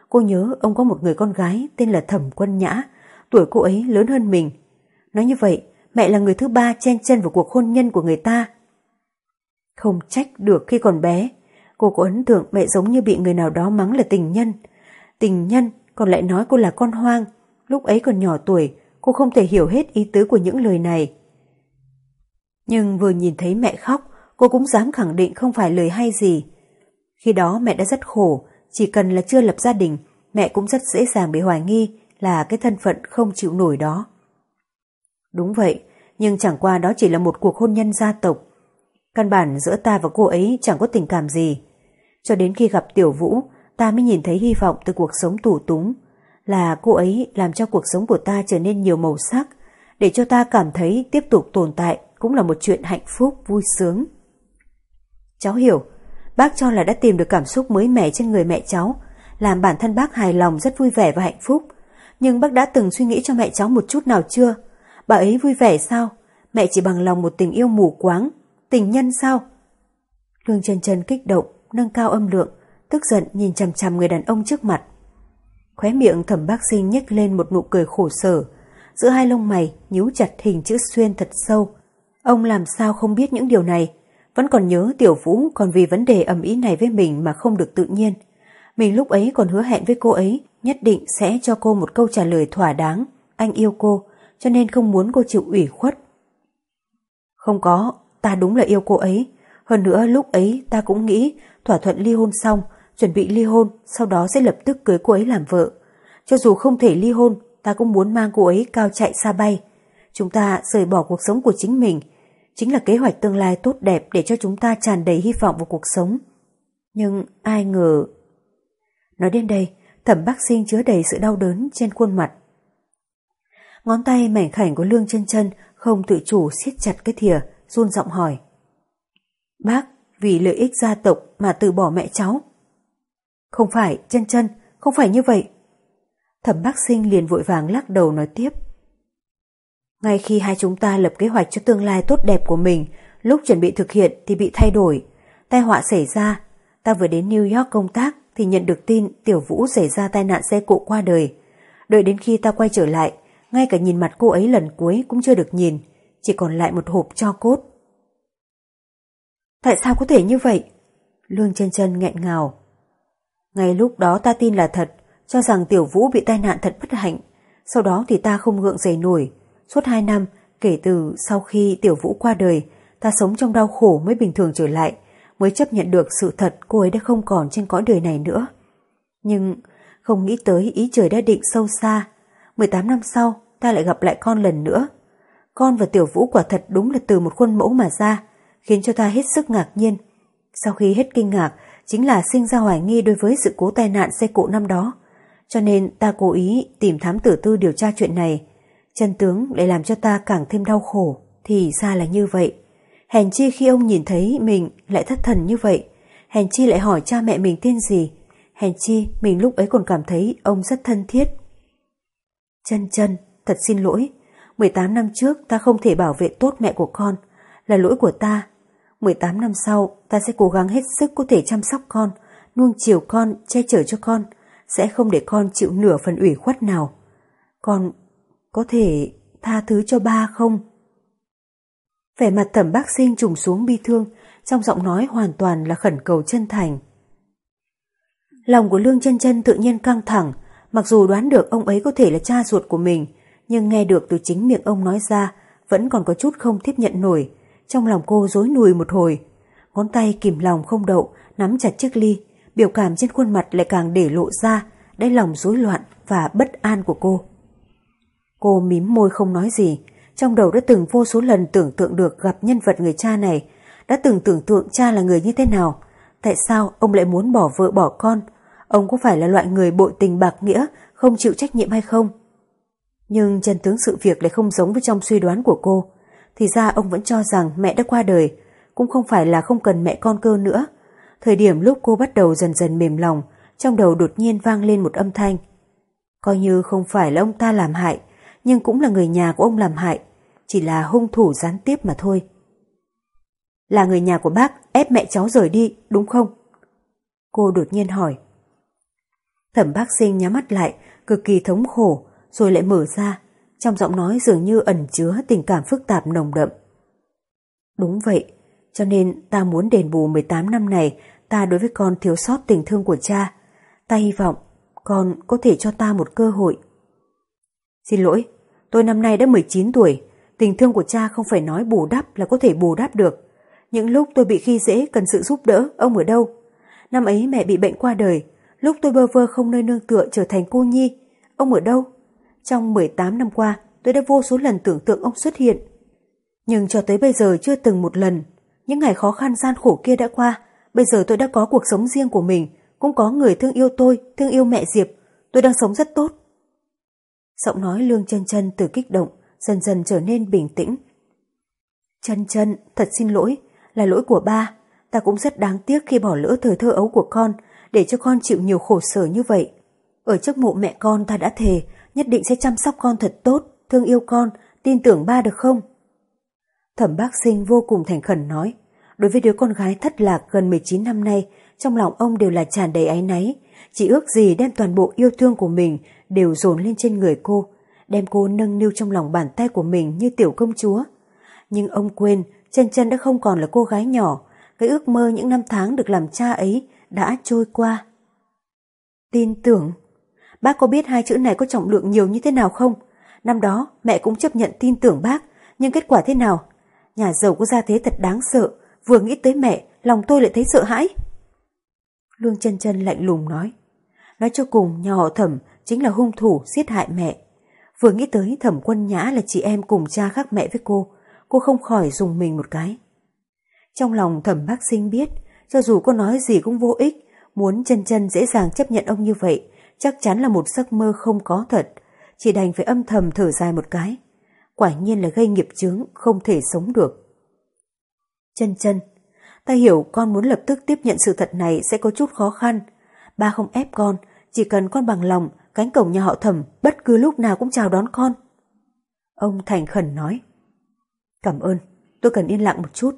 Cô nhớ ông có một người con gái tên là Thẩm Quân Nhã, tuổi cô ấy lớn hơn mình. Nói như vậy, mẹ là người thứ ba chen chân vào cuộc hôn nhân của người ta. Không trách được khi còn bé, cô có ấn tượng mẹ giống như bị người nào đó mắng là tình nhân. Tình nhân còn lại nói cô là con hoang, lúc ấy còn nhỏ tuổi, cô không thể hiểu hết ý tứ của những lời này. Nhưng vừa nhìn thấy mẹ khóc, cô cũng dám khẳng định không phải lời hay gì. Khi đó mẹ đã rất khổ, chỉ cần là chưa lập gia đình, mẹ cũng rất dễ dàng bị hoài nghi là cái thân phận không chịu nổi đó. Đúng vậy, nhưng chẳng qua đó chỉ là một cuộc hôn nhân gia tộc. Căn bản giữa ta và cô ấy chẳng có tình cảm gì. Cho đến khi gặp Tiểu Vũ, ta mới nhìn thấy hy vọng từ cuộc sống tủ túng. Là cô ấy làm cho cuộc sống của ta trở nên nhiều màu sắc, để cho ta cảm thấy tiếp tục tồn tại cũng là một chuyện hạnh phúc, vui sướng. Cháu hiểu, bác cho là đã tìm được cảm xúc mới mẻ trên người mẹ cháu, làm bản thân bác hài lòng rất vui vẻ và hạnh phúc. Nhưng bác đã từng suy nghĩ cho mẹ cháu một chút nào chưa? Bà ấy vui vẻ sao? Mẹ chỉ bằng lòng một tình yêu mù quáng, tình nhân sao? Lương chân chân kích động, nâng cao âm lượng, tức giận nhìn chằm chằm người đàn ông trước mặt. Khóe miệng thẩm bác sinh nhếch lên một nụ cười khổ sở, giữa hai lông mày nhíu chặt hình chữ xuyên thật sâu. Ông làm sao không biết những điều này, vẫn còn nhớ Tiểu Vũ còn vì vấn đề ầm ý này với mình mà không được tự nhiên. Mình lúc ấy còn hứa hẹn với cô ấy nhất định sẽ cho cô một câu trả lời thỏa đáng. Anh yêu cô, cho nên không muốn cô chịu ủy khuất. Không có, ta đúng là yêu cô ấy. Hơn nữa lúc ấy ta cũng nghĩ thỏa thuận ly hôn xong, chuẩn bị ly hôn, sau đó sẽ lập tức cưới cô ấy làm vợ. Cho dù không thể ly hôn, ta cũng muốn mang cô ấy cao chạy xa bay. Chúng ta rời bỏ cuộc sống của chính mình, chính là kế hoạch tương lai tốt đẹp để cho chúng ta tràn đầy hy vọng vào cuộc sống. Nhưng ai ngờ... Nói đến đây, thẩm bác sinh chứa đầy sự đau đớn trên khuôn mặt. Ngón tay mảnh khảnh của Lương chân chân không tự chủ siết chặt cái thìa, run giọng hỏi. Bác, vì lợi ích gia tộc mà từ bỏ mẹ cháu. Không phải, chân chân, không phải như vậy. Thẩm bác sinh liền vội vàng lắc đầu nói tiếp. Ngay khi hai chúng ta lập kế hoạch cho tương lai tốt đẹp của mình, lúc chuẩn bị thực hiện thì bị thay đổi. Tai họa xảy ra, ta vừa đến New York công tác thì nhận được tin Tiểu Vũ xảy ra tai nạn xe cộ qua đời. Đợi đến khi ta quay trở lại, ngay cả nhìn mặt cô ấy lần cuối cũng chưa được nhìn, chỉ còn lại một hộp cho cốt. Tại sao có thể như vậy? Lương chân chân nghẹn ngào. Ngay lúc đó ta tin là thật, cho rằng Tiểu Vũ bị tai nạn thật bất hạnh. Sau đó thì ta không gượng dậy nổi. Suốt hai năm, kể từ sau khi Tiểu Vũ qua đời, ta sống trong đau khổ mới bình thường trở lại, mới chấp nhận được sự thật cô ấy đã không còn trên cõi đời này nữa. Nhưng không nghĩ tới ý trời đã định sâu xa. 18 năm sau, ta lại gặp lại con lần nữa. Con và Tiểu Vũ quả thật đúng là từ một khuôn mẫu mà ra, khiến cho ta hết sức ngạc nhiên. Sau khi hết kinh ngạc, chính là sinh ra hoài nghi đối với sự cố tai nạn xe cộ năm đó. Cho nên ta cố ý tìm thám tử tư điều tra chuyện này. Chân tướng lại làm cho ta càng thêm đau khổ, thì ra là như vậy. Hèn chi khi ông nhìn thấy mình lại thất thần như vậy, hèn chi lại hỏi cha mẹ mình tên gì, hèn chi mình lúc ấy còn cảm thấy ông rất thân thiết. Chân chân, thật xin lỗi, 18 năm trước ta không thể bảo vệ tốt mẹ của con, là lỗi của ta. 18 năm sau, ta sẽ cố gắng hết sức có thể chăm sóc con, nuông chiều con, che chở cho con, sẽ không để con chịu nửa phần ủy khuất nào. Con có thể tha thứ cho ba không? Vẻ mặt thẩm bác sinh trùng xuống bi thương, trong giọng nói hoàn toàn là khẩn cầu chân thành. Lòng của Lương chân chân tự nhiên căng thẳng, mặc dù đoán được ông ấy có thể là cha ruột của mình, nhưng nghe được từ chính miệng ông nói ra, vẫn còn có chút không tiếp nhận nổi. Trong lòng cô rối nùi một hồi, ngón tay kìm lòng không đậu, nắm chặt chiếc ly, biểu cảm trên khuôn mặt lại càng để lộ ra, đáy lòng rối loạn và bất an của cô. Cô mím môi không nói gì, trong đầu đã từng vô số lần tưởng tượng được gặp nhân vật người cha này, đã từng tưởng tượng cha là người như thế nào. Tại sao ông lại muốn bỏ vợ bỏ con? Ông có phải là loại người bội tình bạc nghĩa, không chịu trách nhiệm hay không? Nhưng chân tướng sự việc lại không giống với trong suy đoán của cô. Thì ra ông vẫn cho rằng mẹ đã qua đời, cũng không phải là không cần mẹ con cơ nữa. Thời điểm lúc cô bắt đầu dần dần mềm lòng, trong đầu đột nhiên vang lên một âm thanh. Coi như không phải là ông ta làm hại, nhưng cũng là người nhà của ông làm hại, chỉ là hung thủ gián tiếp mà thôi. Là người nhà của bác ép mẹ cháu rời đi, đúng không? Cô đột nhiên hỏi. Thẩm bác sinh nhắm mắt lại, cực kỳ thống khổ, rồi lại mở ra, trong giọng nói dường như ẩn chứa tình cảm phức tạp nồng đậm. Đúng vậy, cho nên ta muốn đền bù 18 năm này ta đối với con thiếu sót tình thương của cha. Ta hy vọng con có thể cho ta một cơ hội. Xin lỗi, tôi năm nay đã 19 tuổi, tình thương của cha không phải nói bù đắp là có thể bù đắp được. Những lúc tôi bị khi dễ cần sự giúp đỡ, ông ở đâu? Năm ấy mẹ bị bệnh qua đời, lúc tôi bơ vơ không nơi nương tựa trở thành cô nhi, ông ở đâu? Trong 18 năm qua, tôi đã vô số lần tưởng tượng ông xuất hiện. Nhưng cho tới bây giờ chưa từng một lần. Những ngày khó khăn gian khổ kia đã qua, bây giờ tôi đã có cuộc sống riêng của mình, cũng có người thương yêu tôi, thương yêu mẹ Diệp. Tôi đang sống rất tốt. Giọng nói lương chân chân từ kích động, dần dần trở nên bình tĩnh. Chân chân, thật xin lỗi, là lỗi của ba. Ta cũng rất đáng tiếc khi bỏ lỡ thời thơ ấu của con, để cho con chịu nhiều khổ sở như vậy. Ở trước mộ mẹ con ta đã thề, nhất định sẽ chăm sóc con thật tốt, thương yêu con, tin tưởng ba được không? Thẩm bác sinh vô cùng thành khẩn nói, đối với đứa con gái thất lạc gần 19 năm nay, trong lòng ông đều là tràn đầy áy náy, chỉ ước gì đem toàn bộ yêu thương của mình đều dồn lên trên người cô, đem cô nâng niu trong lòng bàn tay của mình như tiểu công chúa. Nhưng ông quên, chân chân đã không còn là cô gái nhỏ, cái ước mơ những năm tháng được làm cha ấy đã trôi qua. Tin tưởng Bác có biết hai chữ này có trọng lượng nhiều như thế nào không? Năm đó mẹ cũng chấp nhận tin tưởng bác, nhưng kết quả thế nào? Nhà giàu có gia thế thật đáng sợ, vừa nghĩ tới mẹ, lòng tôi lại thấy sợ hãi. Lương chân chân lạnh lùng nói. Nói cho cùng, nhà họ thẩm chính là hung thủ giết hại mẹ. Vừa nghĩ tới thẩm quân nhã là chị em cùng cha khác mẹ với cô, cô không khỏi dùng mình một cái. Trong lòng thẩm bác sinh biết, cho dù cô nói gì cũng vô ích, muốn chân chân dễ dàng chấp nhận ông như vậy, chắc chắn là một giấc mơ không có thật, chỉ đành phải âm thầm thở dài một cái. Quả nhiên là gây nghiệp chướng, không thể sống được. Chân chân, ta hiểu con muốn lập tức tiếp nhận sự thật này sẽ có chút khó khăn. Ba không ép con, chỉ cần con bằng lòng, cánh cổng nhà họ thẩm bất cứ lúc nào cũng chào đón con. Ông thành khẩn nói. Cảm ơn, tôi cần yên lặng một chút.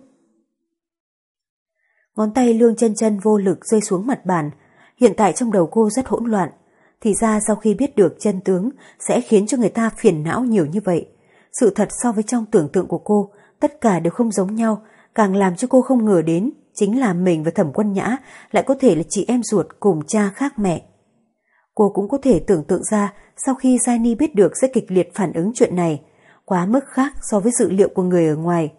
Ngón tay lương chân chân vô lực rơi xuống mặt bàn, hiện tại trong đầu cô rất hỗn loạn. Thì ra sau khi biết được chân tướng sẽ khiến cho người ta phiền não nhiều như vậy. Sự thật so với trong tưởng tượng của cô, tất cả đều không giống nhau, càng làm cho cô không ngờ đến chính là mình và thẩm quân nhã lại có thể là chị em ruột cùng cha khác mẹ. Cô cũng có thể tưởng tượng ra sau khi Giai biết được sẽ kịch liệt phản ứng chuyện này, quá mức khác so với dự liệu của người ở ngoài.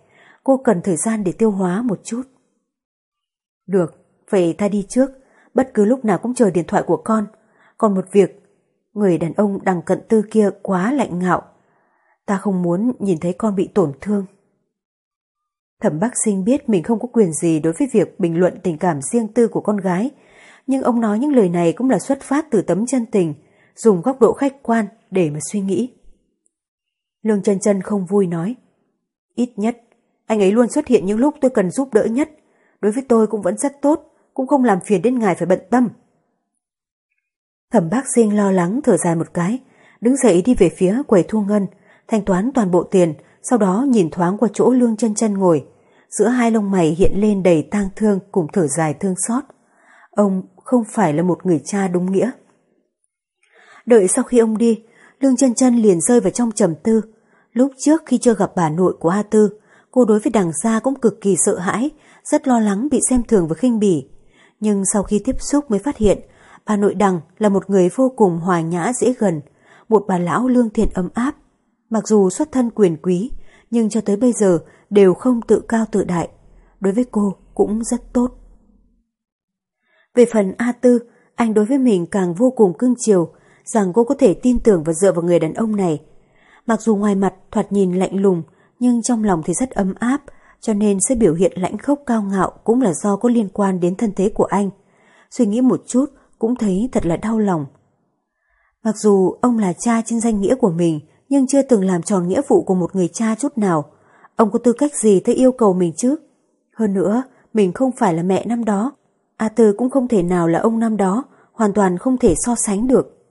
Cô cần thời gian để tiêu hóa một chút. Được, vậy ta đi trước, bất cứ lúc nào cũng chờ điện thoại của con. Còn một việc, người đàn ông đằng cận tư kia quá lạnh ngạo. Ta không muốn nhìn thấy con bị tổn thương. Thẩm Bắc Sinh biết mình không có quyền gì đối với việc bình luận tình cảm riêng tư của con gái, nhưng ông nói những lời này cũng là xuất phát từ tấm chân tình, dùng góc độ khách quan để mà suy nghĩ. Lương chân chân không vui nói, ít nhất, anh ấy luôn xuất hiện những lúc tôi cần giúp đỡ nhất, đối với tôi cũng vẫn rất tốt, cũng không làm phiền đến ngài phải bận tâm. Thẩm bác sinh lo lắng thở dài một cái, đứng dậy đi về phía quầy thu ngân, thanh toán toàn bộ tiền, sau đó nhìn thoáng qua chỗ lương chân chân ngồi. Giữa hai lông mày hiện lên đầy tang thương cùng thở dài thương xót. Ông không phải là một người cha đúng nghĩa. Đợi sau khi ông đi, lương chân chân liền rơi vào trong trầm tư. Lúc trước khi chưa gặp bà nội của A Tư, cô đối với đằng gia cũng cực kỳ sợ hãi, rất lo lắng bị xem thường và khinh bỉ. Nhưng sau khi tiếp xúc mới phát hiện, bà nội đằng là một người vô cùng hòa nhã dễ gần, một bà lão lương thiện ấm áp. Mặc dù xuất thân quyền quý, nhưng cho tới bây giờ đều không tự cao tự đại. Đối với cô cũng rất tốt. Về phần A Tư, anh đối với mình càng vô cùng cưng chiều, rằng cô có thể tin tưởng và dựa vào người đàn ông này. Mặc dù ngoài mặt thoạt nhìn lạnh lùng, nhưng trong lòng thì rất ấm áp, cho nên sẽ biểu hiện lãnh khốc cao ngạo cũng là do có liên quan đến thân thế của anh. Suy nghĩ một chút cũng thấy thật là đau lòng. Mặc dù ông là cha trên danh nghĩa của mình, nhưng chưa từng làm tròn nghĩa vụ của một người cha chút nào. Ông có tư cách gì tới yêu cầu mình chứ? Hơn nữa, mình không phải là mẹ năm đó. A Tư cũng không thể nào là ông năm đó, hoàn toàn không thể so sánh được.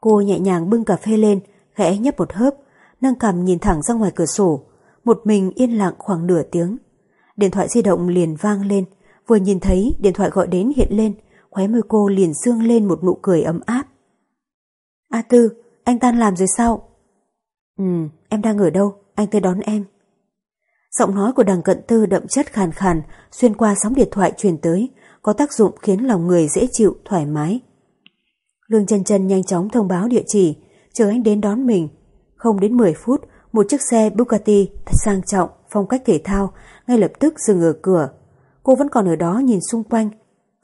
Cô nhẹ nhàng bưng cà phê lên, khẽ nhấp một hớp, nâng cằm nhìn thẳng ra ngoài cửa sổ, một mình yên lặng khoảng nửa tiếng. Điện thoại di động liền vang lên, vừa nhìn thấy điện thoại gọi đến hiện lên, khóe môi cô liền dương lên một nụ cười ấm áp. A Tư, anh tan làm rồi sao? Ừ, em đang ở đâu? Anh tới đón em. Giọng nói của đằng cận tư đậm chất khàn khàn xuyên qua sóng điện thoại truyền tới, có tác dụng khiến lòng người dễ chịu, thoải mái. Lương chân chân nhanh chóng thông báo địa chỉ, chờ anh đến đón mình. Không đến 10 phút, một chiếc xe Bugatti thật sang trọng, phong cách thể thao, ngay lập tức dừng ở cửa. Cô vẫn còn ở đó nhìn xung quanh.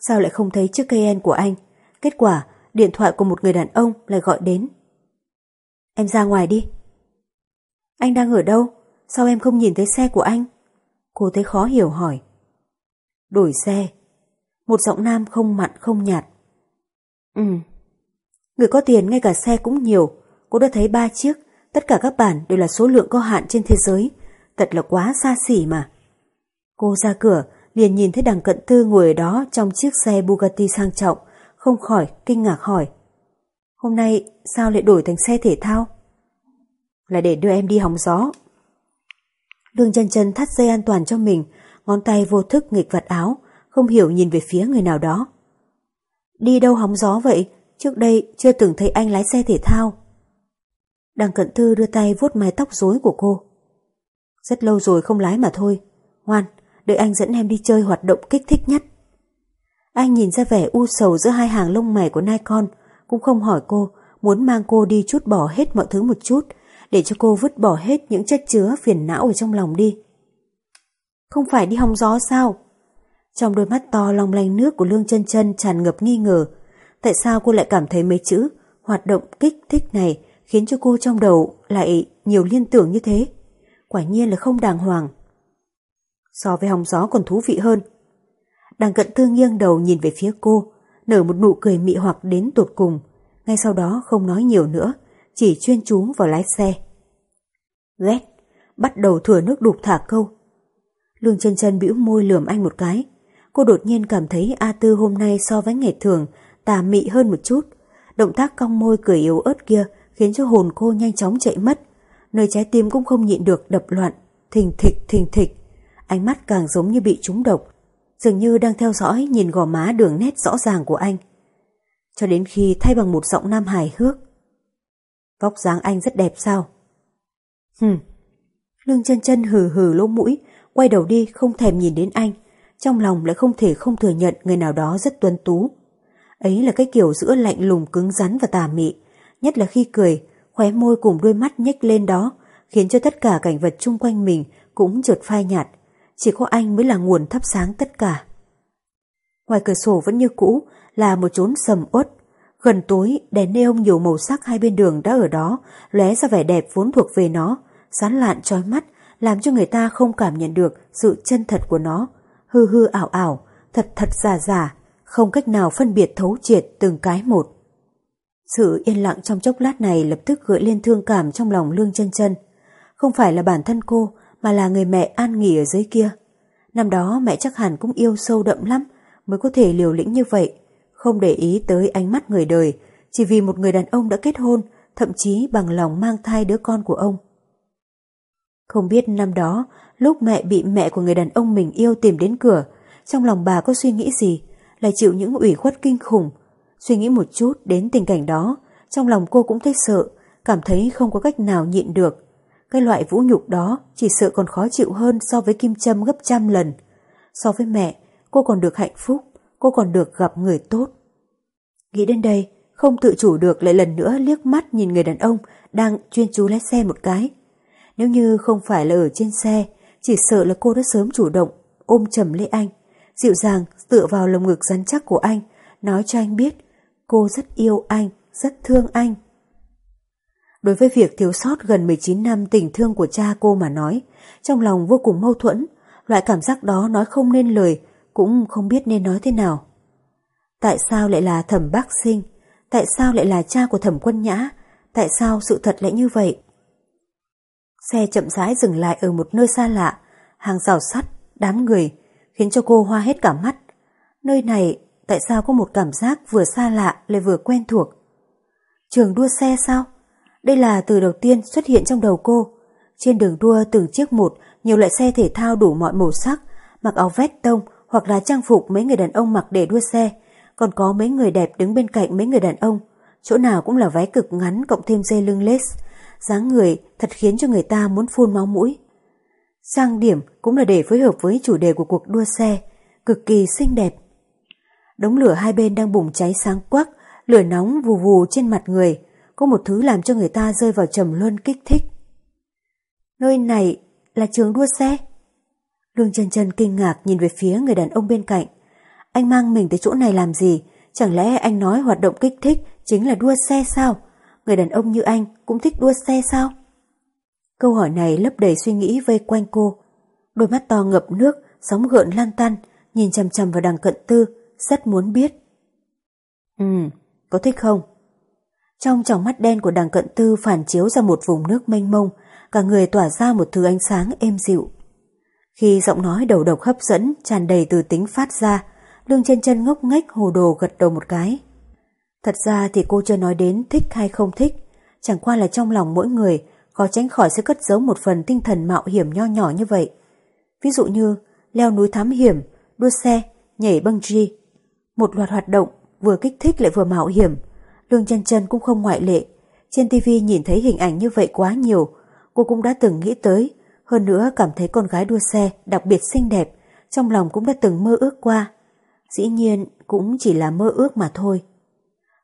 Sao lại không thấy chiếc cây của anh? Kết quả, điện thoại của một người đàn ông lại gọi đến. Em ra ngoài đi. Anh đang ở đâu? Sao em không nhìn thấy xe của anh? Cô thấy khó hiểu hỏi. Đổi xe. Một giọng nam không mặn không nhạt. Ừ. Người có tiền ngay cả xe cũng nhiều. Cô đã thấy ba chiếc. Tất cả các bản đều là số lượng có hạn trên thế giới. Thật là quá xa xỉ mà. Cô ra cửa, liền nhìn thấy đằng cận tư ngồi ở đó trong chiếc xe Bugatti sang trọng, không khỏi kinh ngạc hỏi. Hôm nay sao lại đổi thành xe thể thao? Là để đưa em đi hóng gió. đường chân chân thắt dây an toàn cho mình, ngón tay vô thức nghịch vật áo, không hiểu nhìn về phía người nào đó. Đi đâu hóng gió vậy? Trước đây chưa từng thấy anh lái xe thể thao. Đằng cận thư đưa tay vuốt mái tóc rối của cô. Rất lâu rồi không lái mà thôi. Ngoan, đợi anh dẫn em đi chơi hoạt động kích thích nhất. Anh nhìn ra vẻ u sầu giữa hai hàng lông mày của nai con, cũng không hỏi cô, muốn mang cô đi chút bỏ hết mọi thứ một chút, để cho cô vứt bỏ hết những chất chứa phiền não ở trong lòng đi. không phải đi hong gió sao? Trong đôi mắt to long lanh nước của Lương chân chân tràn ngập nghi ngờ. Tại sao cô lại cảm thấy mấy chữ hoạt động kích thích này khiến cho cô trong đầu lại nhiều liên tưởng như thế? Quả nhiên là không đàng hoàng. So với hong gió còn thú vị hơn. Đằng cận thương nghiêng đầu nhìn về phía cô, nở một nụ cười mị hoặc đến tột cùng. Ngay sau đó không nói nhiều nữa, chỉ chuyên chú vào lái xe. Ghét, bắt đầu thừa nước đục thả câu. Lương chân chân bĩu môi lườm anh một cái. Cô đột nhiên cảm thấy A Tư hôm nay so với ngày thường tà mị hơn một chút. Động tác cong môi cười yếu ớt kia khiến cho hồn cô nhanh chóng chạy mất. Nơi trái tim cũng không nhịn được đập loạn, thình thịch thình thịch. Ánh mắt càng giống như bị trúng độc, dường như đang theo dõi nhìn gò má đường nét rõ ràng của anh. Cho đến khi thay bằng một giọng nam hài hước. Vóc dáng anh rất đẹp sao? Hừm. Lương chân chân hừ hừ lỗ mũi, quay đầu đi không thèm nhìn đến anh. Trong lòng lại không thể không thừa nhận người nào đó rất tuấn tú. Ấy là cái kiểu giữa lạnh lùng cứng rắn và tà mị, nhất là khi cười, khóe môi cùng đôi mắt nhếch lên đó, khiến cho tất cả cảnh vật chung quanh mình cũng trượt phai nhạt, chỉ có anh mới là nguồn thắp sáng tất cả. Ngoài cửa sổ vẫn như cũ là một chốn sầm uất. Gần tối, đèn neon nhiều màu sắc hai bên đường đã ở đó, lóe ra vẻ đẹp vốn thuộc về nó, sán lạn trói mắt, làm cho người ta không cảm nhận được sự chân thật của nó. Hư hư ảo ảo, thật thật giả giả, không cách nào phân biệt thấu triệt từng cái một. Sự yên lặng trong chốc lát này lập tức gợi lên thương cảm trong lòng Lương chân chân. Không phải là bản thân cô, mà là người mẹ an nghỉ ở dưới kia. Năm đó mẹ chắc hẳn cũng yêu sâu đậm lắm mới có thể liều lĩnh như vậy, không để ý tới ánh mắt người đời, chỉ vì một người đàn ông đã kết hôn, thậm chí bằng lòng mang thai đứa con của ông. Không biết năm đó, lúc mẹ bị mẹ của người đàn ông mình yêu tìm đến cửa, trong lòng bà có suy nghĩ gì, lại chịu những ủy khuất kinh khủng. Suy nghĩ một chút đến tình cảnh đó, trong lòng cô cũng thấy sợ, cảm thấy không có cách nào nhịn được. Cái loại vũ nhục đó chỉ sợ còn khó chịu hơn so với kim châm gấp trăm lần. So với mẹ, cô còn được hạnh phúc, cô còn được gặp người tốt. Nghĩ đến đây, không tự chủ được lại lần nữa liếc mắt nhìn người đàn ông đang chuyên chú lái xe một cái. Nếu như không phải là ở trên xe, chỉ sợ là cô đã sớm chủ động, ôm chầm lấy anh, dịu dàng tựa vào lồng ngực rắn chắc của anh, nói cho anh biết cô rất yêu anh, rất thương anh. Đối với việc thiếu sót gần 19 năm tình thương của cha cô mà nói, trong lòng vô cùng mâu thuẫn, loại cảm giác đó nói không nên lời, cũng không biết nên nói thế nào. Tại sao lại là thẩm bác sinh? Tại sao lại là cha của thẩm quân nhã? Tại sao sự thật lại như vậy? Xe chậm rãi dừng lại ở một nơi xa lạ, hàng rào sắt, đám người, khiến cho cô hoa hết cả mắt. Nơi này, tại sao có một cảm giác vừa xa lạ lại vừa quen thuộc? Trường đua xe sao? Đây là từ đầu tiên xuất hiện trong đầu cô. Trên đường đua từng chiếc một, nhiều loại xe thể thao đủ mọi màu sắc, mặc áo vest tông hoặc là trang phục mấy người đàn ông mặc để đua xe, còn có mấy người đẹp đứng bên cạnh mấy người đàn ông. Chỗ nào cũng là váy cực ngắn cộng thêm dây lưng lace, dáng người thật khiến cho người ta muốn phun máu mũi. Trang điểm cũng là để phối hợp với chủ đề của cuộc đua xe, cực kỳ xinh đẹp. Đống lửa hai bên đang bùng cháy sáng quắc, lửa nóng vù vù trên mặt người, có một thứ làm cho người ta rơi vào trầm luân kích thích. Nơi này là trường đua xe. Lương chân chân kinh ngạc nhìn về phía người đàn ông bên cạnh. Anh mang mình tới chỗ này làm gì? Chẳng lẽ anh nói hoạt động kích thích chính là đua xe sao? Người đàn ông như anh cũng thích đua xe sao? Câu hỏi này lấp đầy suy nghĩ vây quanh cô. Đôi mắt to ngập nước, sóng gợn lan tăn, nhìn chằm chằm vào đằng cận tư, rất muốn biết. Ừ, có thích không? Trong tròng mắt đen của đằng cận tư phản chiếu ra một vùng nước mênh mông, cả người tỏa ra một thứ ánh sáng êm dịu. Khi giọng nói đầu độc hấp dẫn, tràn đầy từ tính phát ra, lương chân chân ngốc nghếch hồ đồ gật đầu một cái. Thật ra thì cô chưa nói đến thích hay không thích, chẳng qua là trong lòng mỗi người khó tránh khỏi sẽ cất giấu một phần tinh thần mạo hiểm nho nhỏ như vậy. Ví dụ như leo núi thám hiểm, đua xe, nhảy bungee. Một loạt hoạt động vừa kích thích lại vừa mạo hiểm, Lương chân chân cũng không ngoại lệ. Trên TV nhìn thấy hình ảnh như vậy quá nhiều, cô cũng đã từng nghĩ tới. Hơn nữa cảm thấy con gái đua xe đặc biệt xinh đẹp, trong lòng cũng đã từng mơ ước qua. Dĩ nhiên cũng chỉ là mơ ước mà thôi.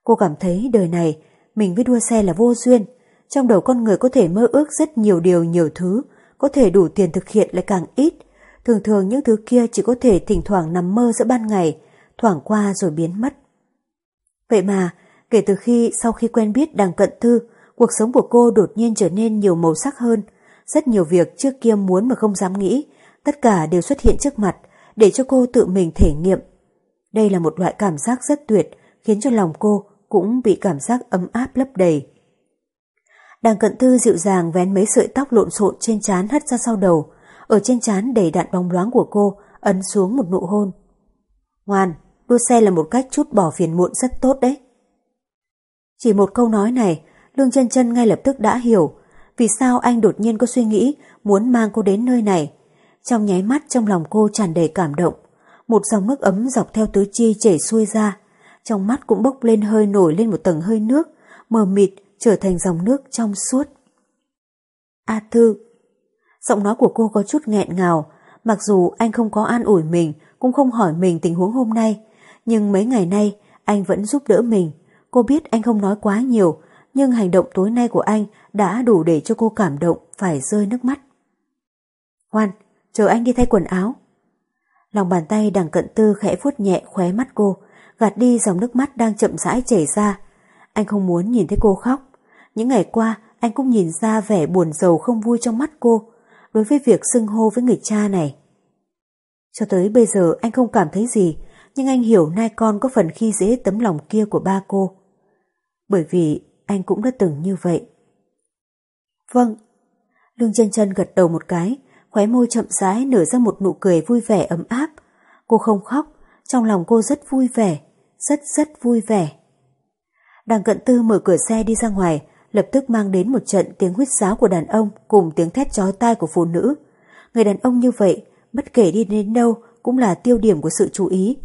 Cô cảm thấy đời này mình với đua xe là vô duyên. Trong đầu con người có thể mơ ước rất nhiều điều nhiều thứ, có thể đủ tiền thực hiện lại càng ít. Thường thường những thứ kia chỉ có thể thỉnh thoảng nằm mơ giữa ban ngày, thoảng qua rồi biến mất. Vậy mà, kể từ khi sau khi quen biết đằng cận thư, cuộc sống của cô đột nhiên trở nên nhiều màu sắc hơn. Rất nhiều việc trước kia muốn mà không dám nghĩ, tất cả đều xuất hiện trước mặt, để cho cô tự mình thể nghiệm. Đây là một loại cảm giác rất tuyệt, khiến cho lòng cô cũng bị cảm giác ấm áp lấp đầy. Đằng cận thư dịu dàng vén mấy sợi tóc lộn xộn trên trán hất ra sau đầu, ở trên trán đầy đạn bóng loáng của cô ấn xuống một nụ hôn. Ngoan, đua xe là một cách chút bỏ phiền muộn rất tốt đấy. Chỉ một câu nói này, Lương chân chân ngay lập tức đã hiểu vì sao anh đột nhiên có suy nghĩ muốn mang cô đến nơi này. Trong nháy mắt trong lòng cô tràn đầy cảm động, một dòng nước ấm dọc theo tứ chi chảy xuôi ra, trong mắt cũng bốc lên hơi nổi lên một tầng hơi nước, mờ mịt trở thành dòng nước trong suốt. A Thư Giọng nói của cô có chút nghẹn ngào, mặc dù anh không có an ủi mình, cũng không hỏi mình tình huống hôm nay, nhưng mấy ngày nay anh vẫn giúp đỡ mình. Cô biết anh không nói quá nhiều, nhưng hành động tối nay của anh đã đủ để cho cô cảm động phải rơi nước mắt. hoan chờ anh đi thay quần áo. Lòng bàn tay đằng cận tư khẽ vuốt nhẹ khóe mắt cô, gạt đi dòng nước mắt đang chậm rãi chảy ra. Anh không muốn nhìn thấy cô khóc. Những ngày qua, anh cũng nhìn ra vẻ buồn rầu không vui trong mắt cô, đối với việc xưng hô với người cha này. Cho tới bây giờ anh không cảm thấy gì, nhưng anh hiểu nai con có phần khi dễ tấm lòng kia của ba cô. Bởi vì anh cũng đã từng như vậy. Vâng. Lương chân chân gật đầu một cái, khóe môi chậm rãi nở ra một nụ cười vui vẻ ấm áp. Cô không khóc, trong lòng cô rất vui vẻ, rất rất vui vẻ. Đằng cận tư mở cửa xe đi ra ngoài, lập tức mang đến một trận tiếng huyết sáo của đàn ông cùng tiếng thét chói tai của phụ nữ. Người đàn ông như vậy, bất kể đi đến đâu cũng là tiêu điểm của sự chú ý.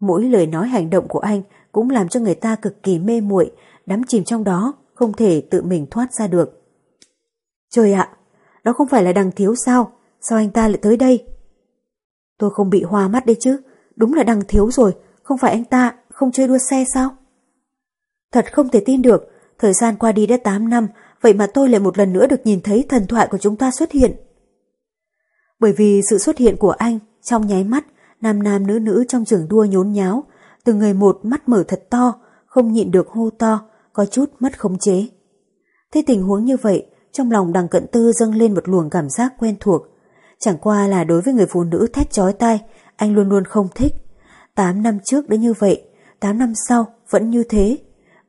Mỗi lời nói hành động của anh cũng làm cho người ta cực kỳ mê muội, đắm chìm trong đó, không thể tự mình thoát ra được. Trời ạ, đó không phải là đằng thiếu sao? Sao anh ta lại tới đây? Tôi không bị hoa mắt đấy chứ, đúng là đằng thiếu rồi, không phải anh ta không chơi đua xe sao? Thật không thể tin được, thời gian qua đi đã 8 năm, vậy mà tôi lại một lần nữa được nhìn thấy thần thoại của chúng ta xuất hiện. Bởi vì sự xuất hiện của anh, trong nháy mắt, nam nam nữ nữ trong trường đua nhốn nháo, từng người một mắt mở thật to, không nhịn được hô to, có chút mất khống chế. Thế tình huống như vậy, trong lòng đằng cận tư dâng lên một luồng cảm giác quen thuộc. Chẳng qua là đối với người phụ nữ thét chói tai, anh luôn luôn không thích. Tám năm trước đã như vậy, tám năm sau vẫn như thế.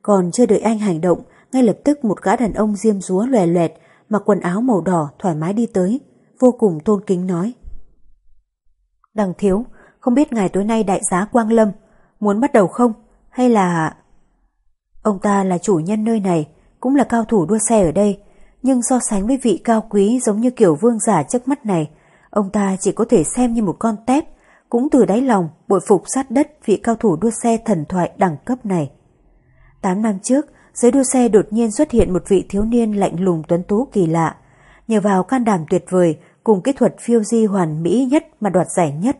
Còn chưa đợi anh hành động, ngay lập tức một gã đàn ông diêm rúa lòe loẹt, mặc quần áo màu đỏ thoải mái đi tới, vô cùng tôn kính nói. Đằng thiếu, không biết ngài tối nay đại giá Quang Lâm, muốn bắt đầu không? Hay là... Ông ta là chủ nhân nơi này, cũng là cao thủ đua xe ở đây, nhưng so sánh với vị cao quý giống như kiểu vương giả trước mắt này, ông ta chỉ có thể xem như một con tép, cũng từ đáy lòng bội phục sát đất vị cao thủ đua xe thần thoại đẳng cấp này. Tám năm trước, giới đua xe đột nhiên xuất hiện một vị thiếu niên lạnh lùng tuấn tú kỳ lạ. Nhờ vào can đảm tuyệt vời cùng kỹ thuật phiêu di hoàn mỹ nhất mà đoạt giải nhất.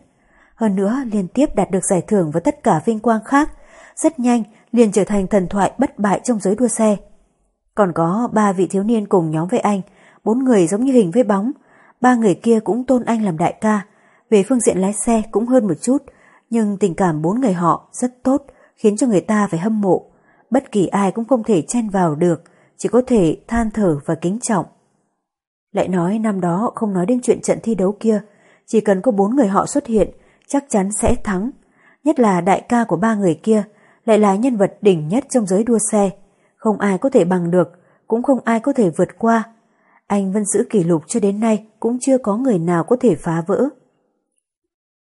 Hơn nữa liên tiếp đạt được giải thưởng với tất cả vinh quang khác, rất nhanh liền trở thành thần thoại bất bại trong giới đua xe. Còn có ba vị thiếu niên cùng nhóm với anh, bốn người giống như hình với bóng, ba người kia cũng tôn anh làm đại ca. Về phương diện lái xe cũng hơn một chút, nhưng tình cảm bốn người họ rất tốt, khiến cho người ta phải hâm mộ. Bất kỳ ai cũng không thể chen vào được, chỉ có thể than thở và kính trọng. Lại nói năm đó không nói đến chuyện trận thi đấu kia, chỉ cần có bốn người họ xuất hiện, chắc chắn sẽ thắng. Nhất là đại ca của ba người kia, lại là nhân vật đỉnh nhất trong giới đua xe. Không ai có thể bằng được, cũng không ai có thể vượt qua. Anh vẫn giữ kỷ lục cho đến nay cũng chưa có người nào có thể phá vỡ.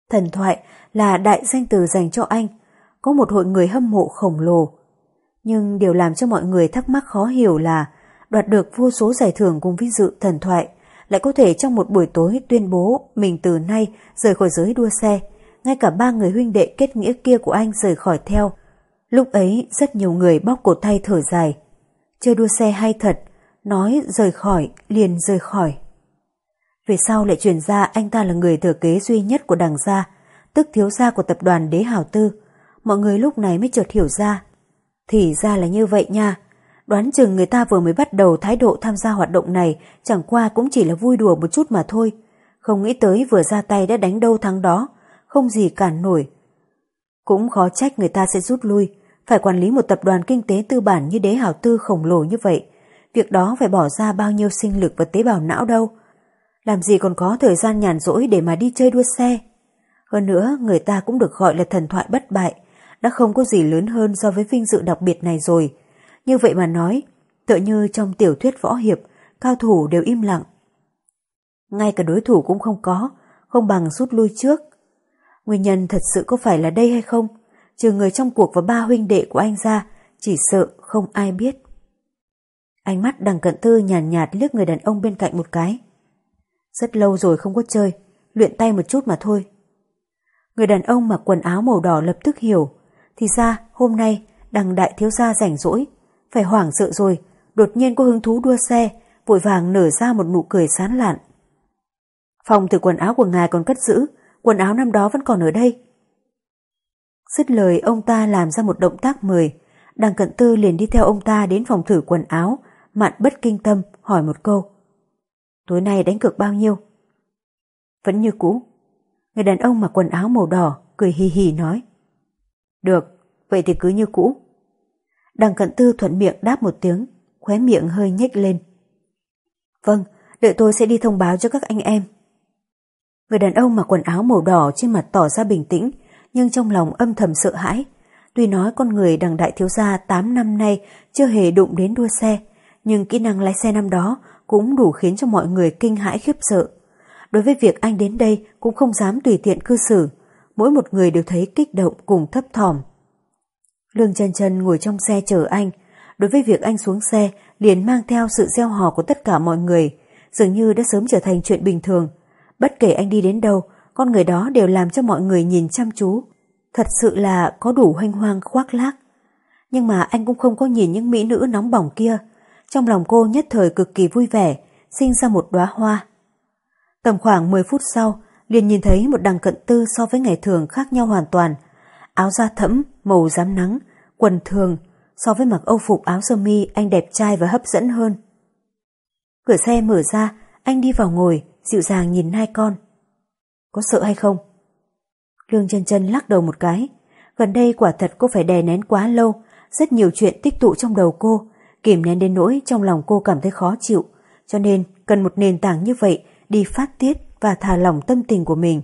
Thần thoại là đại danh từ dành cho anh, có một hội người hâm mộ khổng lồ. Nhưng điều làm cho mọi người thắc mắc khó hiểu là đoạt được vô số giải thưởng cùng vinh dự thần thoại, lại có thể trong một buổi tối tuyên bố mình từ nay rời khỏi giới đua xe, ngay cả ba người huynh đệ kết nghĩa kia của anh rời khỏi theo. Lúc ấy rất nhiều người bóc cổ tay thở dài. Chơi đua xe hay thật, nói rời khỏi, liền rời khỏi. Về sau lại truyền ra anh ta là người thừa kế duy nhất của đảng gia, tức thiếu gia của tập đoàn Đế Hào Tư. Mọi người lúc này mới chợt hiểu ra. Thì ra là như vậy nha, Đoán chừng người ta vừa mới bắt đầu thái độ tham gia hoạt động này chẳng qua cũng chỉ là vui đùa một chút mà thôi. Không nghĩ tới vừa ra tay đã đánh đâu thắng đó, không gì cản nổi. Cũng khó trách người ta sẽ rút lui, phải quản lý một tập đoàn kinh tế tư bản như đế hào tư khổng lồ như vậy. Việc đó phải bỏ ra bao nhiêu sinh lực và tế bào não đâu. Làm gì còn có thời gian nhàn rỗi để mà đi chơi đua xe. Hơn nữa, người ta cũng được gọi là thần thoại bất bại, đã không có gì lớn hơn so với vinh dự đặc biệt này rồi. Như vậy mà nói, tựa như trong tiểu thuyết võ hiệp, cao thủ đều im lặng. Ngay cả đối thủ cũng không có, không bằng rút lui trước. Nguyên nhân thật sự có phải là đây hay không? Trừ người trong cuộc và ba huynh đệ của anh ra, chỉ sợ không ai biết. Ánh mắt đằng cận tư nhàn nhạt, nhạt liếc người đàn ông bên cạnh một cái. Rất lâu rồi không có chơi, luyện tay một chút mà thôi. Người đàn ông mặc quần áo màu đỏ lập tức hiểu, thì ra hôm nay đằng đại thiếu gia rảnh rỗi, phải hoảng sợ rồi, đột nhiên có hứng thú đua xe, vội vàng nở ra một nụ cười sán lạn. Phòng thử quần áo của ngài còn cất giữ, quần áo năm đó vẫn còn ở đây. Dứt lời ông ta làm ra một động tác mời, đằng cận tư liền đi theo ông ta đến phòng thử quần áo, mạn bất kinh tâm hỏi một câu. Tối nay đánh cược bao nhiêu? Vẫn như cũ. Người đàn ông mặc quần áo màu đỏ, cười hì hì nói. Được, vậy thì cứ như cũ. Đằng cận tư thuận miệng đáp một tiếng, khóe miệng hơi nhếch lên. Vâng, đợi tôi sẽ đi thông báo cho các anh em. Người đàn ông mặc quần áo màu đỏ trên mặt tỏ ra bình tĩnh, nhưng trong lòng âm thầm sợ hãi. Tuy nói con người đằng đại thiếu gia 8 năm nay chưa hề đụng đến đua xe, nhưng kỹ năng lái xe năm đó cũng đủ khiến cho mọi người kinh hãi khiếp sợ. Đối với việc anh đến đây cũng không dám tùy tiện cư xử, mỗi một người đều thấy kích động cùng thấp thỏm. Lương chân chân ngồi trong xe chờ anh, đối với việc anh xuống xe liền mang theo sự gieo hò của tất cả mọi người, dường như đã sớm trở thành chuyện bình thường. Bất kể anh đi đến đâu, con người đó đều làm cho mọi người nhìn chăm chú. Thật sự là có đủ hoanh hoang khoác lác. Nhưng mà anh cũng không có nhìn những mỹ nữ nóng bỏng kia. Trong lòng cô nhất thời cực kỳ vui vẻ, sinh ra một đóa hoa. Tầm khoảng 10 phút sau, liền nhìn thấy một đằng cận tư so với ngày thường khác nhau hoàn toàn. Áo da thẫm, màu rám nắng, quần thường, so với mặc âu phục áo sơ mi anh đẹp trai và hấp dẫn hơn. Cửa xe mở ra, anh đi vào ngồi, dịu dàng nhìn hai con. Có sợ hay không? Lương chân chân lắc đầu một cái. Gần đây quả thật cô phải đè nén quá lâu, rất nhiều chuyện tích tụ trong đầu cô, kìm nén đến nỗi trong lòng cô cảm thấy khó chịu, cho nên cần một nền tảng như vậy đi phát tiết và thả lỏng tâm tình của mình.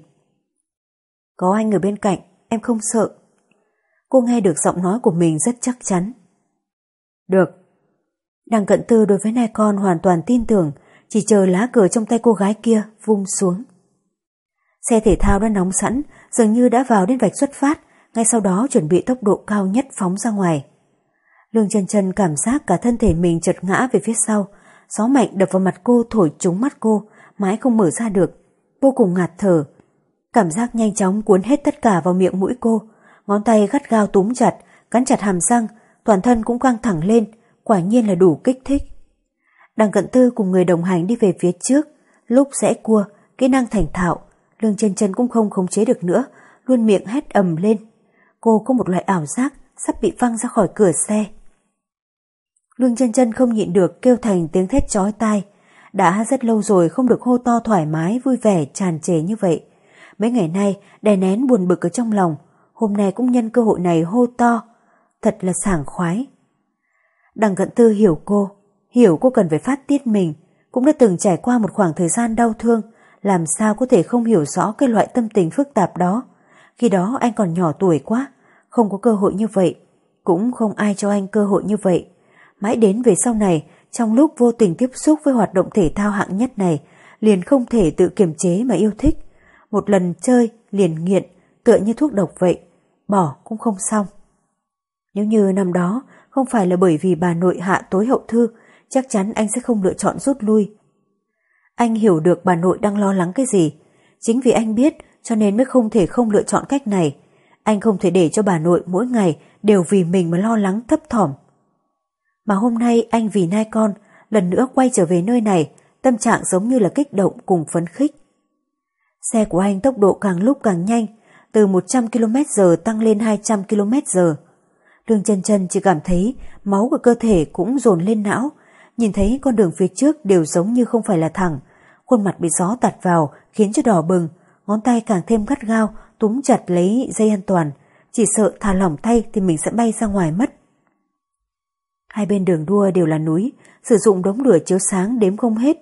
Có anh ở bên cạnh, em không sợ. Cô nghe được giọng nói của mình rất chắc chắn. Được. Đằng cận tư đối với nai con hoàn toàn tin tưởng, chỉ chờ lá cờ trong tay cô gái kia vung xuống. Xe thể thao đã nóng sẵn, dường như đã vào đến vạch xuất phát, ngay sau đó chuẩn bị tốc độ cao nhất phóng ra ngoài. Lương chân chân cảm giác cả thân thể mình chật ngã về phía sau, gió mạnh đập vào mặt cô thổi trúng mắt cô, mãi không mở ra được, vô cùng ngạt thở. Cảm giác nhanh chóng cuốn hết tất cả vào miệng mũi cô, ngón tay gắt gao túm chặt, cắn chặt hàm răng, toàn thân cũng căng thẳng lên, quả nhiên là đủ kích thích. Đằng cận tư cùng người đồng hành đi về phía trước, lúc rẽ cua, kỹ năng thành thạo, lương chân chân cũng không khống chế được nữa, luôn miệng hét ầm lên. Cô có một loại ảo giác sắp bị văng ra khỏi cửa xe. Lương chân chân không nhịn được kêu thành tiếng thét chói tai. Đã rất lâu rồi không được hô to thoải mái, vui vẻ, tràn trề như vậy. Mấy ngày nay, đè nén buồn bực ở trong lòng, hôm nay cũng nhân cơ hội này hô to. Thật là sảng khoái. Đằng cận tư hiểu cô, hiểu cô cần phải phát tiết mình, cũng đã từng trải qua một khoảng thời gian đau thương, làm sao có thể không hiểu rõ cái loại tâm tình phức tạp đó. Khi đó anh còn nhỏ tuổi quá, không có cơ hội như vậy, cũng không ai cho anh cơ hội như vậy. Mãi đến về sau này, trong lúc vô tình tiếp xúc với hoạt động thể thao hạng nhất này, liền không thể tự kiềm chế mà yêu thích. Một lần chơi liền nghiện, tựa như thuốc độc vậy, bỏ cũng không xong. Nếu như năm đó không phải là bởi vì bà nội hạ tối hậu thư, chắc chắn anh sẽ không lựa chọn rút lui. Anh hiểu được bà nội đang lo lắng cái gì. Chính vì anh biết cho nên mới không thể không lựa chọn cách này. Anh không thể để cho bà nội mỗi ngày đều vì mình mà lo lắng thấp thỏm. Mà hôm nay anh vì nai con lần nữa quay trở về nơi này, tâm trạng giống như là kích động cùng phấn khích. Xe của anh tốc độ càng lúc càng nhanh, từ 100 km h tăng lên 200 km h Lương chân chân chỉ cảm thấy máu của cơ thể cũng dồn lên não, nhìn thấy con đường phía trước đều giống như không phải là thẳng, khuôn mặt bị gió tạt vào khiến cho đỏ bừng, ngón tay càng thêm gắt gao túm chặt lấy dây an toàn, chỉ sợ thả lỏng tay thì mình sẽ bay ra ngoài mất. Hai bên đường đua đều là núi, sử dụng đống lửa chiếu sáng đếm không hết,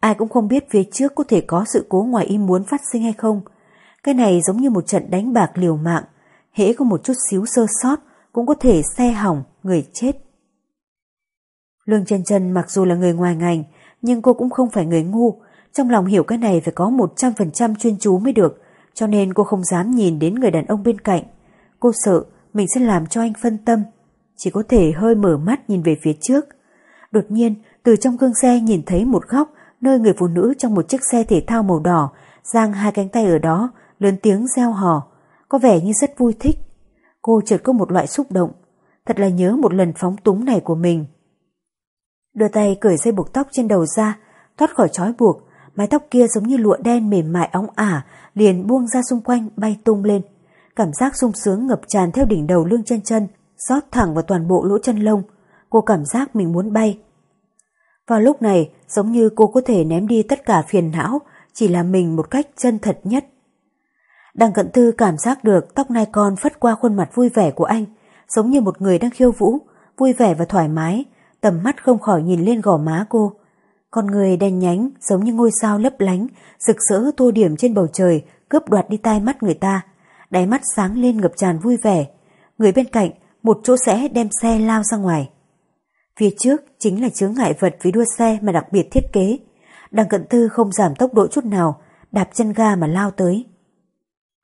ai cũng không biết phía trước có thể có sự cố ngoài ý muốn phát sinh hay không. Cái này giống như một trận đánh bạc liều mạng, hễ có một chút xíu sơ sót cũng có thể xe hỏng, người chết. Lương chân chân mặc dù là người ngoài ngành, nhưng cô cũng không phải người ngu, trong lòng hiểu cái này phải có 100% chuyên chú mới được, cho nên cô không dám nhìn đến người đàn ông bên cạnh. Cô sợ mình sẽ làm cho anh phân tâm, chỉ có thể hơi mở mắt nhìn về phía trước. Đột nhiên, từ trong gương xe nhìn thấy một góc nơi người phụ nữ trong một chiếc xe thể thao màu đỏ giang hai cánh tay ở đó, lớn tiếng reo hò, có vẻ như rất vui thích. Cô chợt có một loại xúc động, thật là nhớ một lần phóng túng này của mình. Đưa tay cởi dây buộc tóc trên đầu ra, thoát khỏi trói buộc, mái tóc kia giống như lụa đen mềm mại óng ả, liền buông ra xung quanh bay tung lên. Cảm giác sung sướng ngập tràn theo đỉnh đầu lương chân chân, rót thẳng vào toàn bộ lỗ chân lông. Cô cảm giác mình muốn bay. Vào lúc này, giống như cô có thể ném đi tất cả phiền não, chỉ là mình một cách chân thật nhất. Đằng cận tư cảm giác được tóc nai con phất qua khuôn mặt vui vẻ của anh, giống như một người đang khiêu vũ, vui vẻ và thoải mái, tầm mắt không khỏi nhìn lên gò má cô. Con người đen nhánh giống như ngôi sao lấp lánh, rực rỡ tô điểm trên bầu trời, cướp đoạt đi tai mắt người ta. Đáy mắt sáng lên ngập tràn vui vẻ. Người bên cạnh, một chỗ sẽ đem xe lao ra ngoài. Phía trước chính là chướng ngại vật vì đua xe mà đặc biệt thiết kế. Đằng cận tư không giảm tốc độ chút nào, đạp chân ga mà lao tới.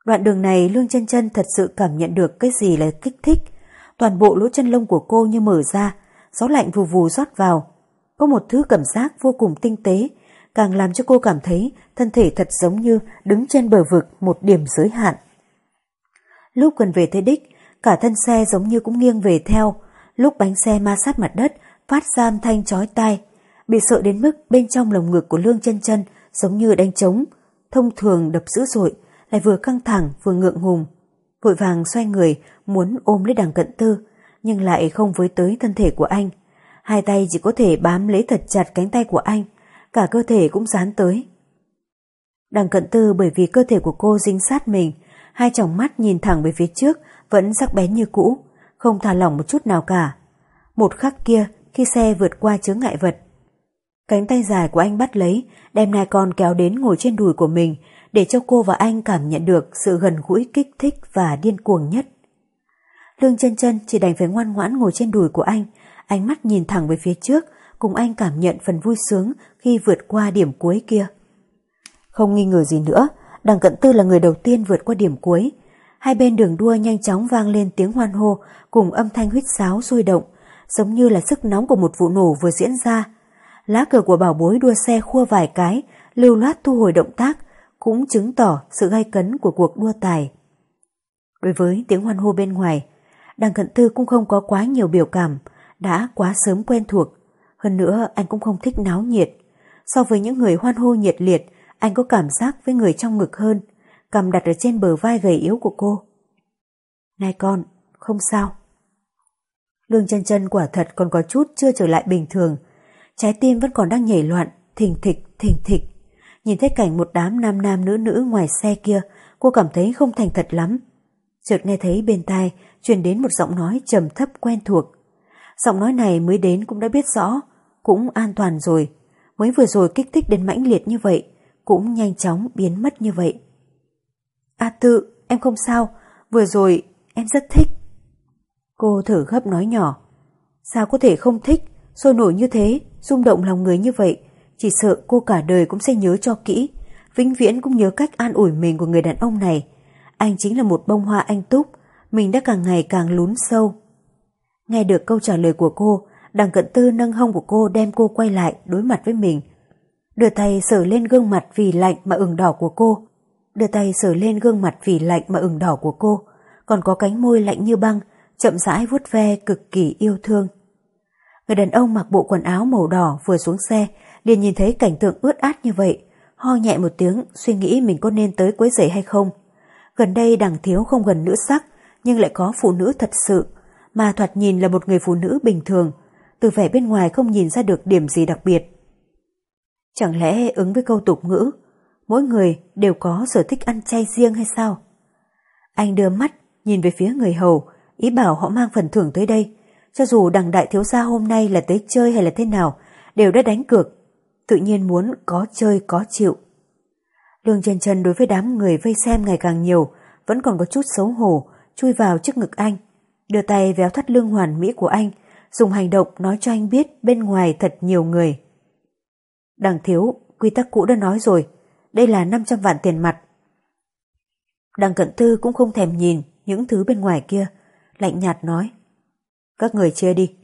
Đoạn đường này Lương chân chân thật sự cảm nhận được cái gì là kích thích. Toàn bộ lỗ chân lông của cô như mở ra, gió lạnh vù vù rót vào. Có một thứ cảm giác vô cùng tinh tế, càng làm cho cô cảm thấy thân thể thật giống như đứng trên bờ vực một điểm giới hạn. Lúc gần về tới đích, cả thân xe giống như cũng nghiêng về theo, lúc bánh xe ma sát mặt đất, phát ra âm thanh chói tai, bị sợ đến mức bên trong lồng ngực của Lương chân chân giống như đánh trống, thông thường đập dữ dội, lại vừa căng thẳng vừa ngượng ngùng. Vội vàng xoay người, muốn ôm lấy đằng cận tư, nhưng lại không với tới thân thể của anh. Hai tay chỉ có thể bám lấy thật chặt cánh tay của anh, cả cơ thể cũng dán tới. Đằng cận tư bởi vì cơ thể của cô dính sát mình, hai tròng mắt nhìn thẳng về phía trước vẫn sắc bén như cũ, không thả lỏng một chút nào cả. Một khắc kia, khi xe vượt qua chướng ngại vật, cánh tay dài của anh bắt lấy, đem nai con kéo đến ngồi trên đùi của mình, để cho cô và anh cảm nhận được sự gần gũi kích thích và điên cuồng nhất. Lương chân chân chỉ đành phải ngoan ngoãn ngồi trên đùi của anh, ánh mắt nhìn thẳng về phía trước, cùng anh cảm nhận phần vui sướng khi vượt qua điểm cuối kia. Không nghi ngờ gì nữa, đằng cận tư là người đầu tiên vượt qua điểm cuối. Hai bên đường đua nhanh chóng vang lên tiếng hoan hô cùng âm thanh huýt sáo sôi động, giống như là sức nóng của một vụ nổ vừa diễn ra. Lá cờ của bảo bối đua xe khua vài cái, lưu loát thu hồi động tác, cũng chứng tỏ sự gai cấn của cuộc đua tài. Đối với tiếng hoan hô bên ngoài, đằng cận tư cũng không có quá nhiều biểu cảm, đã quá sớm quen thuộc. Hơn nữa anh cũng không thích náo nhiệt. So với những người hoan hô nhiệt liệt, anh có cảm giác với người trong ngực hơn, cầm đặt ở trên bờ vai gầy yếu của cô. Này con, không sao. Lương chân chân quả thật còn có chút chưa trở lại bình thường. Trái tim vẫn còn đang nhảy loạn, thình thịch, thình thịch. Nhìn thấy cảnh một đám nam nam nữ nữ ngoài xe kia, cô cảm thấy không thành thật lắm. Chợt nghe thấy bên tai truyền đến một giọng nói trầm thấp quen thuộc. Giọng nói này mới đến cũng đã biết rõ, cũng an toàn rồi. Mới vừa rồi kích thích đến mãnh liệt như vậy, cũng nhanh chóng biến mất như vậy. A tự, em không sao, vừa rồi em rất thích. Cô thở gấp nói nhỏ. Sao có thể không thích, sôi nổi như thế, rung động lòng người như vậy, chỉ sợ cô cả đời cũng sẽ nhớ cho kỹ, vĩnh viễn cũng nhớ cách an ủi mình của người đàn ông này. Anh chính là một bông hoa anh túc, mình đã càng ngày càng lún sâu. Nghe được câu trả lời của cô, đằng cận tư nâng hông của cô đem cô quay lại đối mặt với mình. Đưa tay sờ lên gương mặt vì lạnh mà ửng đỏ của cô. Đưa tay sờ lên gương mặt vì lạnh mà ửng đỏ của cô. Còn có cánh môi lạnh như băng, chậm rãi vuốt ve cực kỳ yêu thương. Người đàn ông mặc bộ quần áo màu đỏ vừa xuống xe, liền nhìn thấy cảnh tượng ướt át như vậy, ho nhẹ một tiếng, suy nghĩ mình có nên tới quấy rầy hay không. Gần đây đằng thiếu không gần nữ sắc, nhưng lại có phụ nữ thật sự, mà thoạt nhìn là một người phụ nữ bình thường, từ vẻ bên ngoài không nhìn ra được điểm gì đặc biệt. Chẳng lẽ ứng với câu tục ngữ, mỗi người đều có sở thích ăn chay riêng hay sao? Anh đưa mắt nhìn về phía người hầu, ý bảo họ mang phần thưởng tới đây. Cho dù đằng đại thiếu gia hôm nay là tới chơi hay là thế nào, đều đã đánh cược. Tự nhiên muốn có chơi có chịu. Lương chân chân đối với đám người vây xem ngày càng nhiều, vẫn còn có chút xấu hổ, chui vào trước ngực anh, đưa tay véo thắt lưng hoàn mỹ của anh, dùng hành động nói cho anh biết bên ngoài thật nhiều người. Đằng thiếu, quy tắc cũ đã nói rồi, đây là 500 vạn tiền mặt. Đằng cận tư cũng không thèm nhìn những thứ bên ngoài kia, lạnh nhạt nói. Các người chia đi.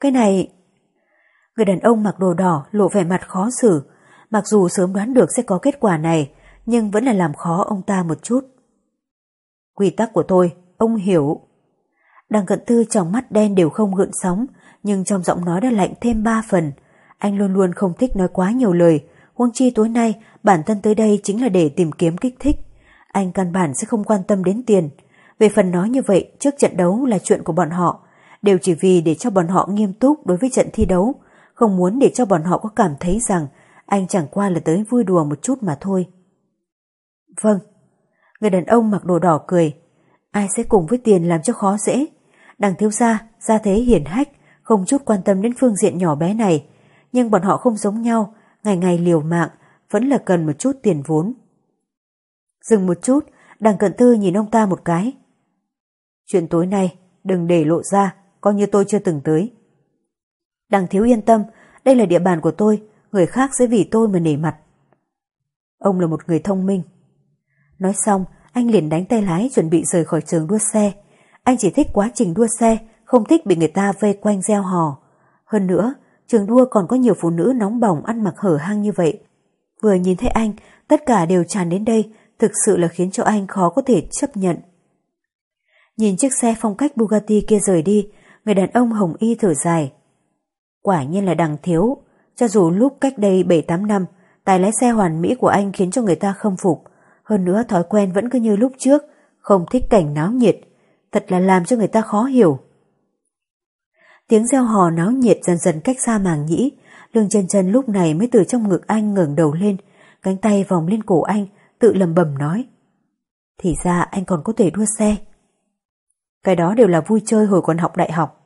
Cái này... Người đàn ông mặc đồ đỏ lộ vẻ mặt khó xử, mặc dù sớm đoán được sẽ có kết quả này, nhưng vẫn là làm khó ông ta một chút. Quy tắc của tôi, ông hiểu. Đằng cận tư trong mắt đen đều không gợn sóng, nhưng trong giọng nói đã lạnh thêm ba phần. Anh luôn luôn không thích nói quá nhiều lời, huống chi tối nay bản thân tới đây chính là để tìm kiếm kích thích. Anh căn bản sẽ không quan tâm đến tiền. Về phần nói như vậy trước trận đấu là chuyện của bọn họ, đều chỉ vì để cho bọn họ nghiêm túc đối với trận thi đấu, không muốn để cho bọn họ có cảm thấy rằng anh chẳng qua là tới vui đùa một chút mà thôi. Vâng. Người đàn ông mặc đồ đỏ cười. Ai sẽ cùng với tiền làm cho khó dễ. Đằng thiếu gia, gia thế hiển hách, không chút quan tâm đến phương diện nhỏ bé này. Nhưng bọn họ không giống nhau, ngày ngày liều mạng, vẫn là cần một chút tiền vốn. Dừng một chút, đằng cận tư nhìn ông ta một cái. Chuyện tối nay, đừng để lộ ra, coi như tôi chưa từng tới. Đằng thiếu yên tâm, đây là địa bàn của tôi, người khác sẽ vì tôi mà nể mặt. Ông là một người thông minh. Nói xong, anh liền đánh tay lái chuẩn bị rời khỏi trường đua xe. Anh chỉ thích quá trình đua xe, không thích bị người ta vây quanh gieo hò. Hơn nữa, trường đua còn có nhiều phụ nữ nóng bỏng ăn mặc hở hang như vậy. Vừa nhìn thấy anh, tất cả đều tràn đến đây, thực sự là khiến cho anh khó có thể chấp nhận. Nhìn chiếc xe phong cách Bugatti kia rời đi, người đàn ông hồng y thở dài. Quả nhiên là đằng thiếu, cho dù lúc cách đây 7-8 năm, tài lái xe hoàn mỹ của anh khiến cho người ta khâm phục, hơn nữa thói quen vẫn cứ như lúc trước, không thích cảnh náo nhiệt, thật là làm cho người ta khó hiểu. Tiếng reo hò náo nhiệt dần dần cách xa màng nhĩ, lương chân chân lúc này mới từ trong ngực anh ngẩng đầu lên, cánh tay vòng lên cổ anh, tự lầm bầm nói. Thì ra anh còn có thể đua xe. Cái đó đều là vui chơi hồi còn học đại học.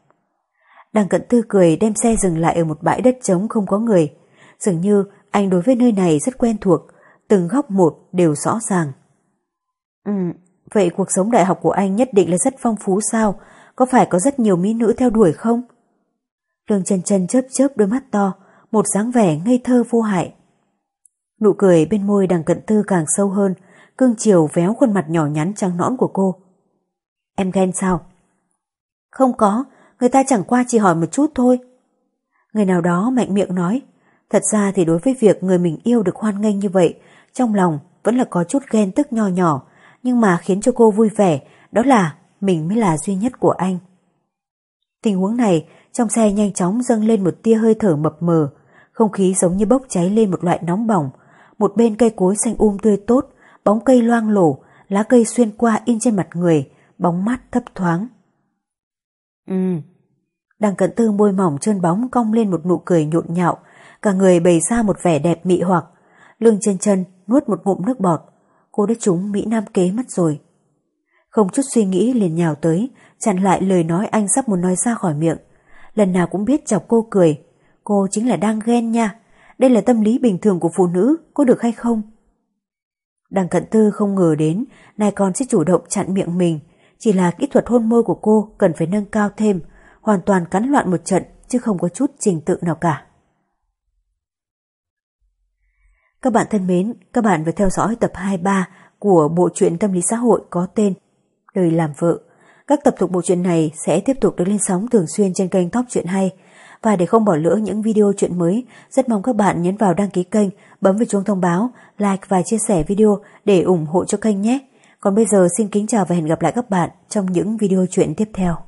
Đằng cận tư cười đem xe dừng lại ở một bãi đất trống không có người. Dường như anh đối với nơi này rất quen thuộc, từng góc một đều rõ ràng. Ừ, vậy cuộc sống đại học của anh nhất định là rất phong phú sao? Có phải có rất nhiều mỹ nữ theo đuổi không? Lương chân chân chớp chớp đôi mắt to, một dáng vẻ ngây thơ vô hại. Nụ cười bên môi đằng cận tư càng sâu hơn, cương chiều véo khuôn mặt nhỏ nhắn trắng nõn của cô. Em ghen sao? Không có, người ta chẳng qua chỉ hỏi một chút thôi. Người nào đó mạnh miệng nói, thật ra thì đối với việc người mình yêu được hoan nghênh như vậy, trong lòng vẫn là có chút ghen tức nho nhỏ, nhưng mà khiến cho cô vui vẻ, đó là mình mới là duy nhất của anh. Tình huống này, trong xe nhanh chóng dâng lên một tia hơi thở mập mờ, không khí giống như bốc cháy lên một loại nóng bỏng, một bên cây cối xanh um tươi tốt, bóng cây loang lổ, lá cây xuyên qua in trên mặt người, bóng mắt thấp thoáng. Ừ. Đằng cận tư môi mỏng trơn bóng cong lên một nụ cười nhộn nhạo, cả người bày ra một vẻ đẹp mị hoặc. Lương chân chân nuốt một ngụm nước bọt, cô đã trúng Mỹ Nam kế mất rồi. Không chút suy nghĩ liền nhào tới, chặn lại lời nói anh sắp muốn nói ra khỏi miệng. Lần nào cũng biết chọc cô cười, cô chính là đang ghen nha, đây là tâm lý bình thường của phụ nữ, có được hay không? Đằng cận tư không ngờ đến, này con sẽ chủ động chặn miệng mình, chỉ là kỹ thuật hôn môi của cô cần phải nâng cao thêm, hoàn toàn cắn loạn một trận chứ không có chút trình tự nào cả. Các bạn thân mến, các bạn vừa theo dõi tập 23 của bộ truyện tâm lý xã hội có tên Đời làm vợ. Các tập thuộc bộ truyện này sẽ tiếp tục được lên sóng thường xuyên trên kênh Top Truyện Hay. Và để không bỏ lỡ những video chuyện mới, rất mong các bạn nhấn vào đăng ký kênh, bấm vào chuông thông báo, like và chia sẻ video để ủng hộ cho kênh nhé. Còn bây giờ xin kính chào và hẹn gặp lại các bạn trong những video chuyện tiếp theo.